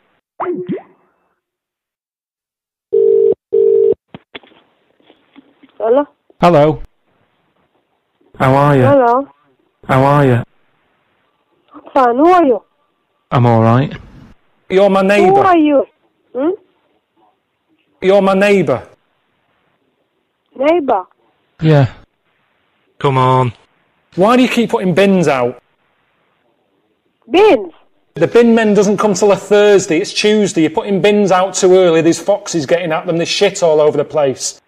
Speaker 16: Hello?
Speaker 4: Hello.
Speaker 2: How are you?
Speaker 16: Hello?
Speaker 2: How are you?
Speaker 16: Fine, who are you?
Speaker 4: I'm alright.
Speaker 2: You're my neighbour.
Speaker 16: Who
Speaker 2: neighbour.
Speaker 16: are you? Hmm?
Speaker 2: You're my neighbour.
Speaker 16: Neighbor?
Speaker 4: Yeah. Come on.
Speaker 2: Why do you keep putting bins out?
Speaker 16: Bins?
Speaker 2: The bin men doesn't come till a Thursday. It's Tuesday. You're putting bins out too early. There's foxes getting at them. There's shit all over the place.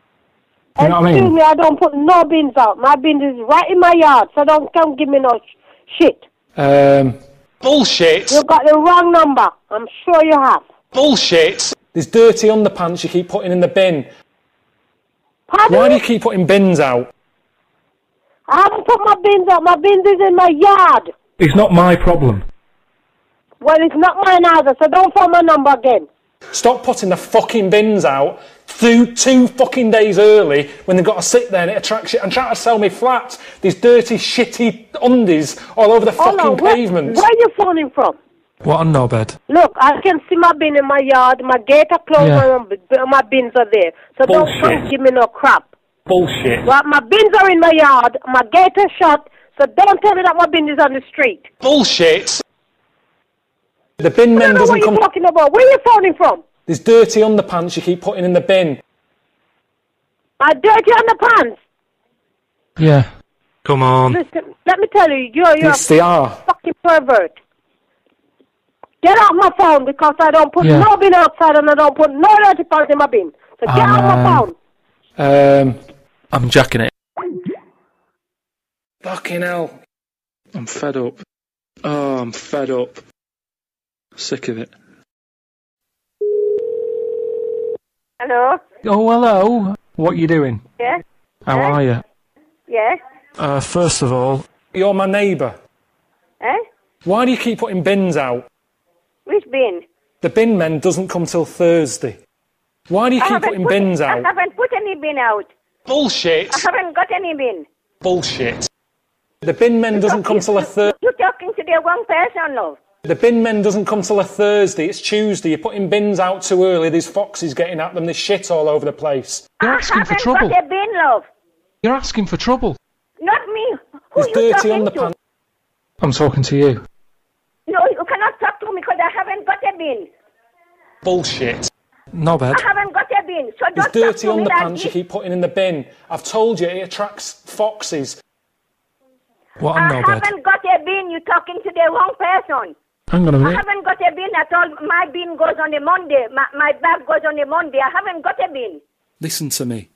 Speaker 2: You know what I
Speaker 16: Excuse
Speaker 2: mean?
Speaker 16: me, I don't put no bins out. My bins is right in my yard, so don't come give me no sh- shit.
Speaker 2: Um, bullshit.
Speaker 16: You've got the wrong number. I'm sure you have.
Speaker 2: Bullshit. There's dirty underpants you keep putting in the bin.
Speaker 16: Pardon?
Speaker 2: Why do you keep putting bins out?
Speaker 16: I haven't put my bins out. My bins is in my yard.
Speaker 2: It's not my problem.
Speaker 16: Well, it's not mine either, so don't phone my number again.
Speaker 2: Stop putting the fucking bins out through two fucking days early when they've got to sit there and it attracts shit and try to sell me flats. These dirty, shitty undies all over the oh,
Speaker 16: Hold
Speaker 2: fucking
Speaker 16: on, where,
Speaker 2: pavement.
Speaker 16: where are you phoning from?
Speaker 4: What a knobhead.
Speaker 16: Look, I can see my bin in my yard. My gate are closed
Speaker 4: Yeah.
Speaker 16: my- my bins are there. So don't come give me no crap.
Speaker 2: Bullshit.
Speaker 16: Well, my bins are in my yard. My gate is shut. So don't tell me that my bin is on the street.
Speaker 2: Bullshit. The bin
Speaker 16: I
Speaker 2: men
Speaker 16: don't know
Speaker 2: doesn't
Speaker 16: what you're
Speaker 2: come.
Speaker 16: talking about. Where are you phoning from?
Speaker 2: There's dirty underpants you keep putting in the bin.
Speaker 16: My dirty underpants.
Speaker 4: Yeah. Come on.
Speaker 16: Listen, let me tell you, you're, you're
Speaker 2: Yes, they are.
Speaker 16: a fucking pervert. Get off my phone because I don't put
Speaker 4: Yeah.
Speaker 16: no bin outside and I don't put no dirty pants in my bin. So get off my
Speaker 4: Um,
Speaker 16: phone.
Speaker 2: Um,
Speaker 4: I'm jacking it.
Speaker 2: fucking hell.
Speaker 4: I'm fed up. Oh, I'm fed up. Sick of it.
Speaker 16: Hello?
Speaker 4: Oh, hello. What are you doing?
Speaker 16: Yeah?
Speaker 4: How are you?
Speaker 16: Yeah?
Speaker 4: Uh, first of all,
Speaker 2: You're my neighbour.
Speaker 16: Eh?
Speaker 2: Why do you keep putting bins out?
Speaker 16: Which bin?
Speaker 2: The bin men doesn't come till Thursday. Why do you
Speaker 16: I
Speaker 2: keep putting
Speaker 16: put-
Speaker 2: bins out?
Speaker 16: I haven't put any bin out.
Speaker 2: Bullshit.
Speaker 16: I haven't got any bin.
Speaker 2: Bullshit. The bin men doesn't come till a Thursday.
Speaker 16: You're talking to the wrong person, love.
Speaker 2: The bin men doesn't come till a Thursday. It's Tuesday. You're putting bins out too early. There's foxes getting at them. There's shit all over the place.
Speaker 4: you're
Speaker 16: I
Speaker 4: asking for trouble.
Speaker 16: got a bin, love.
Speaker 4: You're asking for trouble.
Speaker 16: Not me. Who
Speaker 2: There's
Speaker 16: you
Speaker 2: dirty
Speaker 16: talking
Speaker 2: underpants.
Speaker 16: to?
Speaker 4: I'm talking to you.
Speaker 16: No, you cannot talk to me because I haven't got a bin.
Speaker 2: Bullshit.
Speaker 4: Knobhead.
Speaker 16: I haven't got a bin. So don't
Speaker 2: dirty
Speaker 16: talk to me like
Speaker 2: underpants you keep putting in the bin. I've told you it attracts foxes.
Speaker 4: What a
Speaker 16: I
Speaker 4: knobhead.
Speaker 16: haven't got a bin. You're talking to the wrong person.
Speaker 4: Hang on a
Speaker 16: I
Speaker 4: minute.
Speaker 16: haven't got a bin at all. My bin goes on a Monday. My, my bag goes on a Monday. I haven't got a bin.
Speaker 2: Listen to me.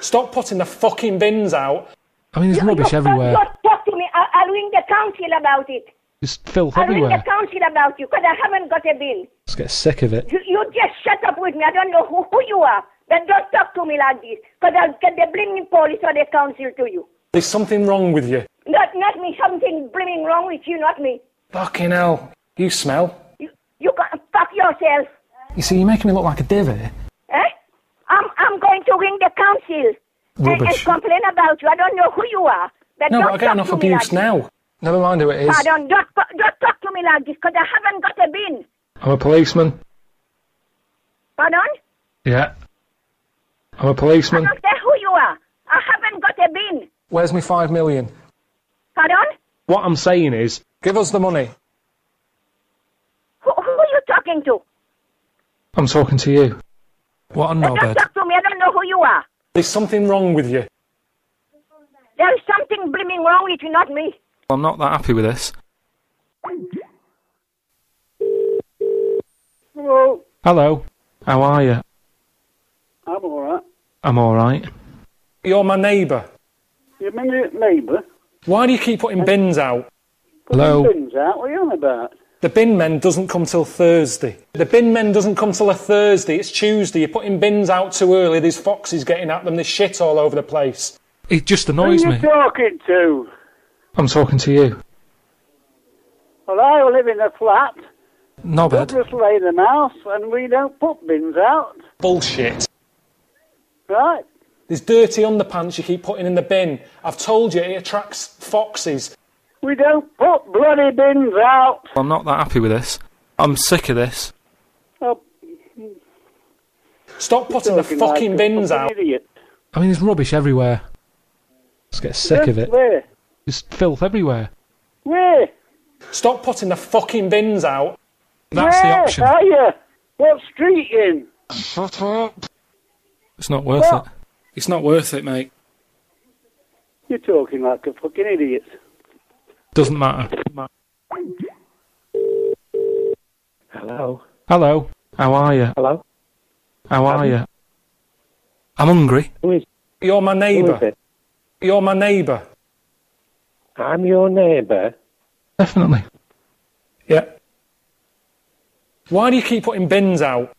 Speaker 2: Stop putting the fucking bins out.
Speaker 4: I mean, there's rubbish
Speaker 16: you,
Speaker 4: everywhere.
Speaker 16: Don't talk to me. I, I'll ring the council about it.
Speaker 4: There's filth
Speaker 16: I'll ring the
Speaker 4: everywhere.
Speaker 16: council about you because I haven't got a bin.
Speaker 4: Just get sick of it.
Speaker 16: You, you just shut up with me. I don't know who, who you are. Then don't talk to me like this because I'll get the blaming police or the council to you.
Speaker 2: There's something wrong with you.
Speaker 16: Not, not me. Something blaming wrong with you, not me.
Speaker 2: Fucking hell. You smell.
Speaker 16: You, you gotta fuck yourself.
Speaker 2: You see, you're making me look like a divvy.
Speaker 16: Eh? I'm, I'm going to ring the council and, and
Speaker 2: Rubbish.
Speaker 16: complain about you. I don't know who you are. But
Speaker 2: No, but I get enough abuse
Speaker 16: like
Speaker 2: now. Never mind who it
Speaker 16: This. Pardon, don't, don't talk to me like this because I haven't got a bin.
Speaker 4: I'm a policeman.
Speaker 16: Pardon?
Speaker 4: Yeah. I'm a policeman.
Speaker 16: I don't care who you are. I haven't got a bin.
Speaker 2: Where's my five million?
Speaker 16: Pardon?
Speaker 4: What I'm saying is,
Speaker 2: Give us the money.
Speaker 16: Who, who are you talking to?
Speaker 4: I'm talking to you. What a
Speaker 16: Don't
Speaker 4: knobhead.
Speaker 16: talk to me. I don't know who you are.
Speaker 2: There's something wrong with you.
Speaker 16: There is something blooming wrong with you, not me.
Speaker 4: I'm not that happy with this.
Speaker 17: Hello.
Speaker 4: Hello. How are you?
Speaker 17: I'm all right.
Speaker 4: I'm alright.
Speaker 2: You're my neighbour.
Speaker 17: You mean your neighbour?
Speaker 2: Why do you keep putting bins out?
Speaker 4: Hello.
Speaker 17: Bins out. What are you on about?
Speaker 2: The bin men doesn't come till Thursday. The bin men doesn't come till a Thursday. It's Tuesday. You're putting bins out too early. There's foxes getting at them. There's shit all over the place.
Speaker 4: It just annoys
Speaker 17: Who
Speaker 4: annoys
Speaker 17: are
Speaker 4: me.
Speaker 17: you talking to?
Speaker 4: I'm talking to you.
Speaker 17: Well, I live in a flat.
Speaker 4: Knobhead.
Speaker 17: just lay them out, and we don't put bins out.
Speaker 2: Bullshit.
Speaker 17: Right.
Speaker 2: There's dirty underpants you keep putting in the bin. I've told you it attracts foxes.
Speaker 17: We don't put bloody bins out.
Speaker 4: I'm not that happy with this. I'm sick of this.
Speaker 17: Oh,
Speaker 2: Stop putting the
Speaker 17: talking like
Speaker 2: fucking bins
Speaker 17: fucking
Speaker 2: out.
Speaker 17: Idiot.
Speaker 4: I mean, there's rubbish everywhere. Just get sick of it.
Speaker 17: Where?
Speaker 4: There's filth everywhere.
Speaker 17: Where?
Speaker 2: Stop putting the fucking bins out.
Speaker 4: That's the option.
Speaker 17: are you? What street in?
Speaker 2: Shut up.
Speaker 4: It's not worth
Speaker 17: What?
Speaker 4: it.
Speaker 2: It's not worth it, mate.
Speaker 17: You're talking like a fucking idiot.
Speaker 4: Doesn't matter.
Speaker 13: Hello.
Speaker 4: Hello. How are you?
Speaker 13: Hello.
Speaker 4: How are you? I'm hungry.
Speaker 13: Who is?
Speaker 2: You're my neighbour. You're my neighbour.
Speaker 13: I'm your neighbour.
Speaker 4: Definitely.
Speaker 2: Yeah. Why do you keep putting bins out?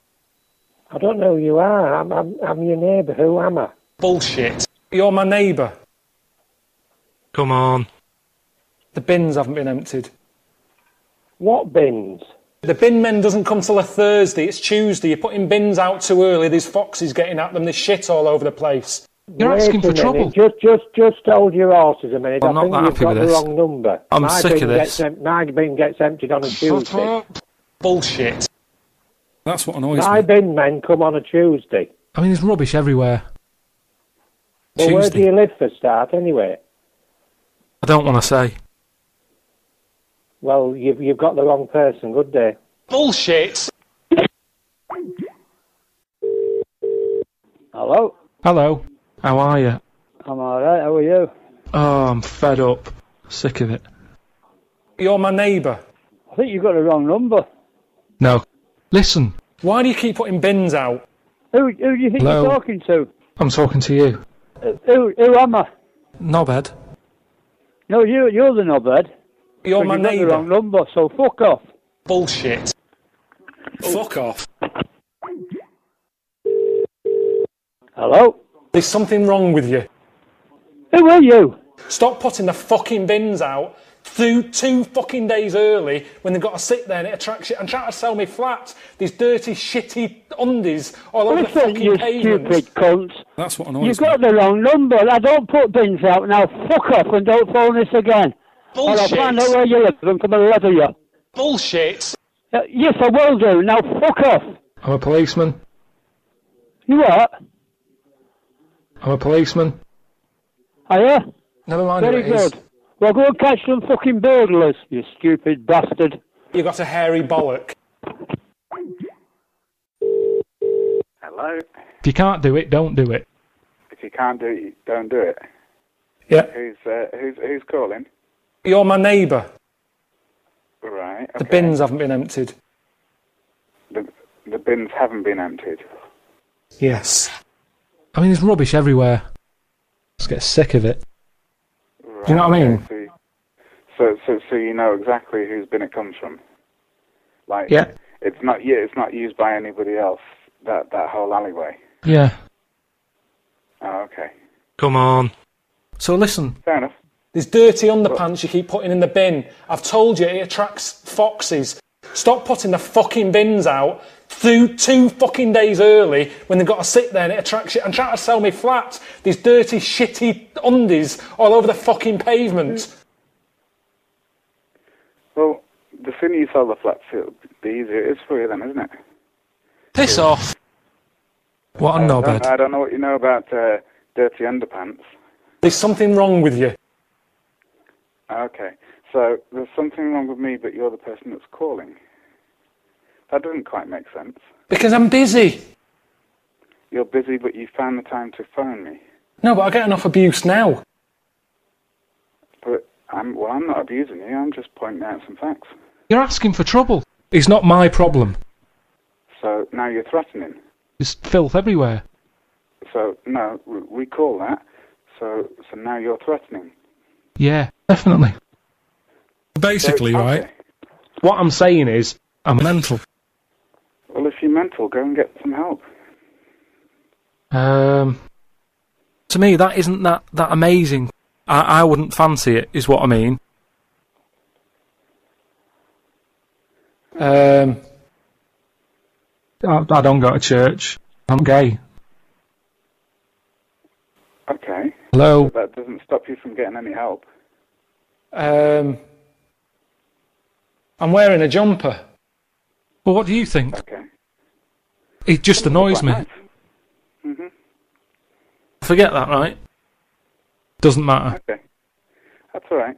Speaker 13: I don't know who you are. I'm, I'm, I'm your neighbour. Who am I?
Speaker 2: Bullshit. You're my neighbour.
Speaker 4: Come on.
Speaker 2: The bins haven't been emptied.
Speaker 13: What bins?
Speaker 2: The bin men doesn't come till a Thursday. It's Tuesday. You're putting bins out too early. There's foxes getting at them. There's shit all over the place.
Speaker 4: You're
Speaker 13: Wait
Speaker 4: asking for
Speaker 13: minute.
Speaker 4: trouble.
Speaker 13: Just, just, just hold your horses a minute.
Speaker 4: I'm
Speaker 13: I
Speaker 4: not
Speaker 13: think
Speaker 4: that
Speaker 13: you've
Speaker 4: happy
Speaker 13: got
Speaker 4: with
Speaker 13: the
Speaker 4: this.
Speaker 13: wrong number.
Speaker 4: I'm
Speaker 13: my
Speaker 4: sick
Speaker 13: bin
Speaker 4: of
Speaker 13: Gets,
Speaker 4: this.
Speaker 13: em- my bin gets emptied on a Tuesday.
Speaker 2: Bullshit. That's what annoys me.
Speaker 13: My
Speaker 2: me.
Speaker 13: bin men come on a Tuesday.
Speaker 4: I mean, there's rubbish everywhere.
Speaker 13: Well, where do you live for start, anyway?
Speaker 4: I don't want to say.
Speaker 13: Well, you've you've got the wrong person. Good day.
Speaker 2: Bullshit.
Speaker 17: Hello.
Speaker 4: Hello. How are you?
Speaker 17: I'm all right. How are you?
Speaker 4: Oh, I'm fed up. Sick of it.
Speaker 2: You're my neighbour.
Speaker 17: I think you've got the wrong number.
Speaker 4: No. Listen.
Speaker 2: Why do you keep putting bins out?
Speaker 17: Who, who do you think
Speaker 4: Hello?
Speaker 17: you're talking to?
Speaker 4: I'm talking to you.
Speaker 17: Uh, Who, who am I?
Speaker 4: Knobhead.
Speaker 17: No, you, you're the knobhead.
Speaker 2: You're
Speaker 17: But
Speaker 2: my
Speaker 17: you've the
Speaker 2: neighbour.
Speaker 17: wrong number, so fuck off.
Speaker 2: Bullshit. Fuck off.
Speaker 17: Hello.
Speaker 2: There's something wrong with you.
Speaker 17: Who are you?
Speaker 2: Stop putting the fucking bins out two, two fucking days early when they've got to sit there and it attracts you. And trying to sell me flats. These dirty, shitty undies all over the
Speaker 17: Listen,
Speaker 2: fucking
Speaker 17: you
Speaker 2: pavement.
Speaker 17: stupid cunt.
Speaker 2: That's what annoys
Speaker 17: You've
Speaker 2: me.
Speaker 17: got the wrong number. I don't put bins out now. Fuck off and don't phone us again. Or I'll
Speaker 2: Bullshit.
Speaker 17: find out where you live and come and leather you.
Speaker 2: Bullshit.
Speaker 17: Uh, yes, I will do. Now fuck off.
Speaker 4: I'm a policeman.
Speaker 17: You what?
Speaker 4: I'm a policeman.
Speaker 17: Are you?
Speaker 4: Never mind
Speaker 17: Very
Speaker 4: who it is.
Speaker 17: good. Well, go and catch some fucking burglars, you stupid bastard.
Speaker 2: You got a hairy bollock.
Speaker 18: Hello.
Speaker 4: If you can't do it, don't do it.
Speaker 18: If you can't do it, don't do it.
Speaker 2: Yeah.
Speaker 18: Who's uh, who's who's calling?
Speaker 2: You're my neighbour.
Speaker 18: Right.
Speaker 2: The bins haven't been emptied.
Speaker 18: The, the bins haven't been emptied.
Speaker 2: Yes.
Speaker 4: I mean, there's rubbish everywhere. Just get sick of it.
Speaker 18: Right,
Speaker 2: Do you know what I mean?
Speaker 18: okay, So, so, so, so you know exactly whose bin it comes from. Like,
Speaker 2: Yeah.
Speaker 18: it's not yeah, it's not used by anybody else. That that whole alleyway.
Speaker 4: Yeah.
Speaker 18: Oh, okay.
Speaker 4: Come on. So listen.
Speaker 18: Fair enough.
Speaker 2: There's dirty underpants you keep putting in the bin. I've told you it attracts foxes. Stop putting the fucking bins out two, two fucking days early when they've got to sit there and it attracts you. And trying to sell me flats. These dirty, shitty undies all over the fucking pavement.
Speaker 18: Well, the sooner you sell the flats, the easier it is for you then, isn't it?
Speaker 4: Piss off. What a
Speaker 18: I don't,
Speaker 4: knobhead.
Speaker 18: I don't know what you know about uh, dirty underpants.
Speaker 2: There's something wrong with you.
Speaker 18: Okay. So there's something wrong with me, but you're the person that's calling. That doesn't quite make sense.
Speaker 2: Because I'm busy.
Speaker 18: You're busy, but you found the time to phone me.
Speaker 2: No, but I get enough abuse now.
Speaker 18: But I'm well. I'm not abusing you. I'm just pointing out some facts.
Speaker 4: You're asking for trouble. It's not my problem.
Speaker 18: So now you're threatening.
Speaker 4: There's filth everywhere.
Speaker 18: So no, we, we call that. So so now you're threatening.
Speaker 4: Yeah, definitely.
Speaker 2: Basically,
Speaker 18: So,
Speaker 2: right?
Speaker 4: What I'm saying is, I'm mental.
Speaker 18: Well, if you're mental, go and get some help.
Speaker 4: Um, to me, that isn't that that amazing. I, I wouldn't fancy it, is what I mean.
Speaker 2: Um,
Speaker 4: I, I don't go to church. I'm gay.
Speaker 18: Okay.
Speaker 4: Hello.
Speaker 18: That doesn't stop you from getting any help.
Speaker 2: Um, I'm wearing a jumper.
Speaker 4: Well, what do you think?
Speaker 18: Okay.
Speaker 4: It just annoys me.
Speaker 18: Mhm.
Speaker 4: Forget that, right? Doesn't matter.
Speaker 18: Okay. That's all right.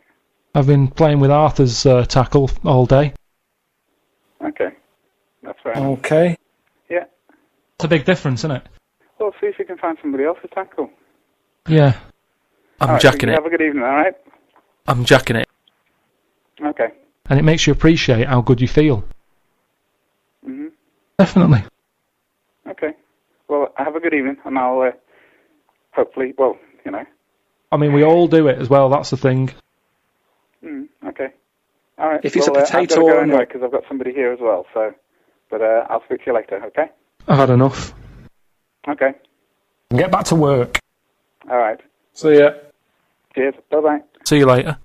Speaker 4: I've been playing with Arthur's uh, tackle all day.
Speaker 18: Okay. That's right.
Speaker 2: Okay.
Speaker 18: Yeah.
Speaker 4: It's a big difference, isn't it?
Speaker 18: Well, see if you can find somebody else to tackle.
Speaker 4: Yeah. I'm
Speaker 18: All right,
Speaker 4: jacking
Speaker 18: you
Speaker 4: it.
Speaker 18: Have a good evening. All right.
Speaker 4: I'm jacking it.
Speaker 18: Okay.
Speaker 4: And it makes you appreciate how good you feel.
Speaker 18: Mhm.
Speaker 4: Definitely.
Speaker 18: Okay. Well, have a good evening, and I'll uh, hopefully. Well, you know.
Speaker 4: I mean, we all do it as well, that's the thing.
Speaker 18: Mm, okay. All right.
Speaker 2: If it's a
Speaker 18: well, uh, I've
Speaker 2: potato
Speaker 18: got to go anyway because I've got somebody here as well. So, but uh, I'll speak to you later. Okay.
Speaker 4: I've had enough.
Speaker 18: Okay.
Speaker 2: Get back to work.
Speaker 18: All right.
Speaker 2: See ya.
Speaker 18: Cheers. Bye bye.
Speaker 4: See you later.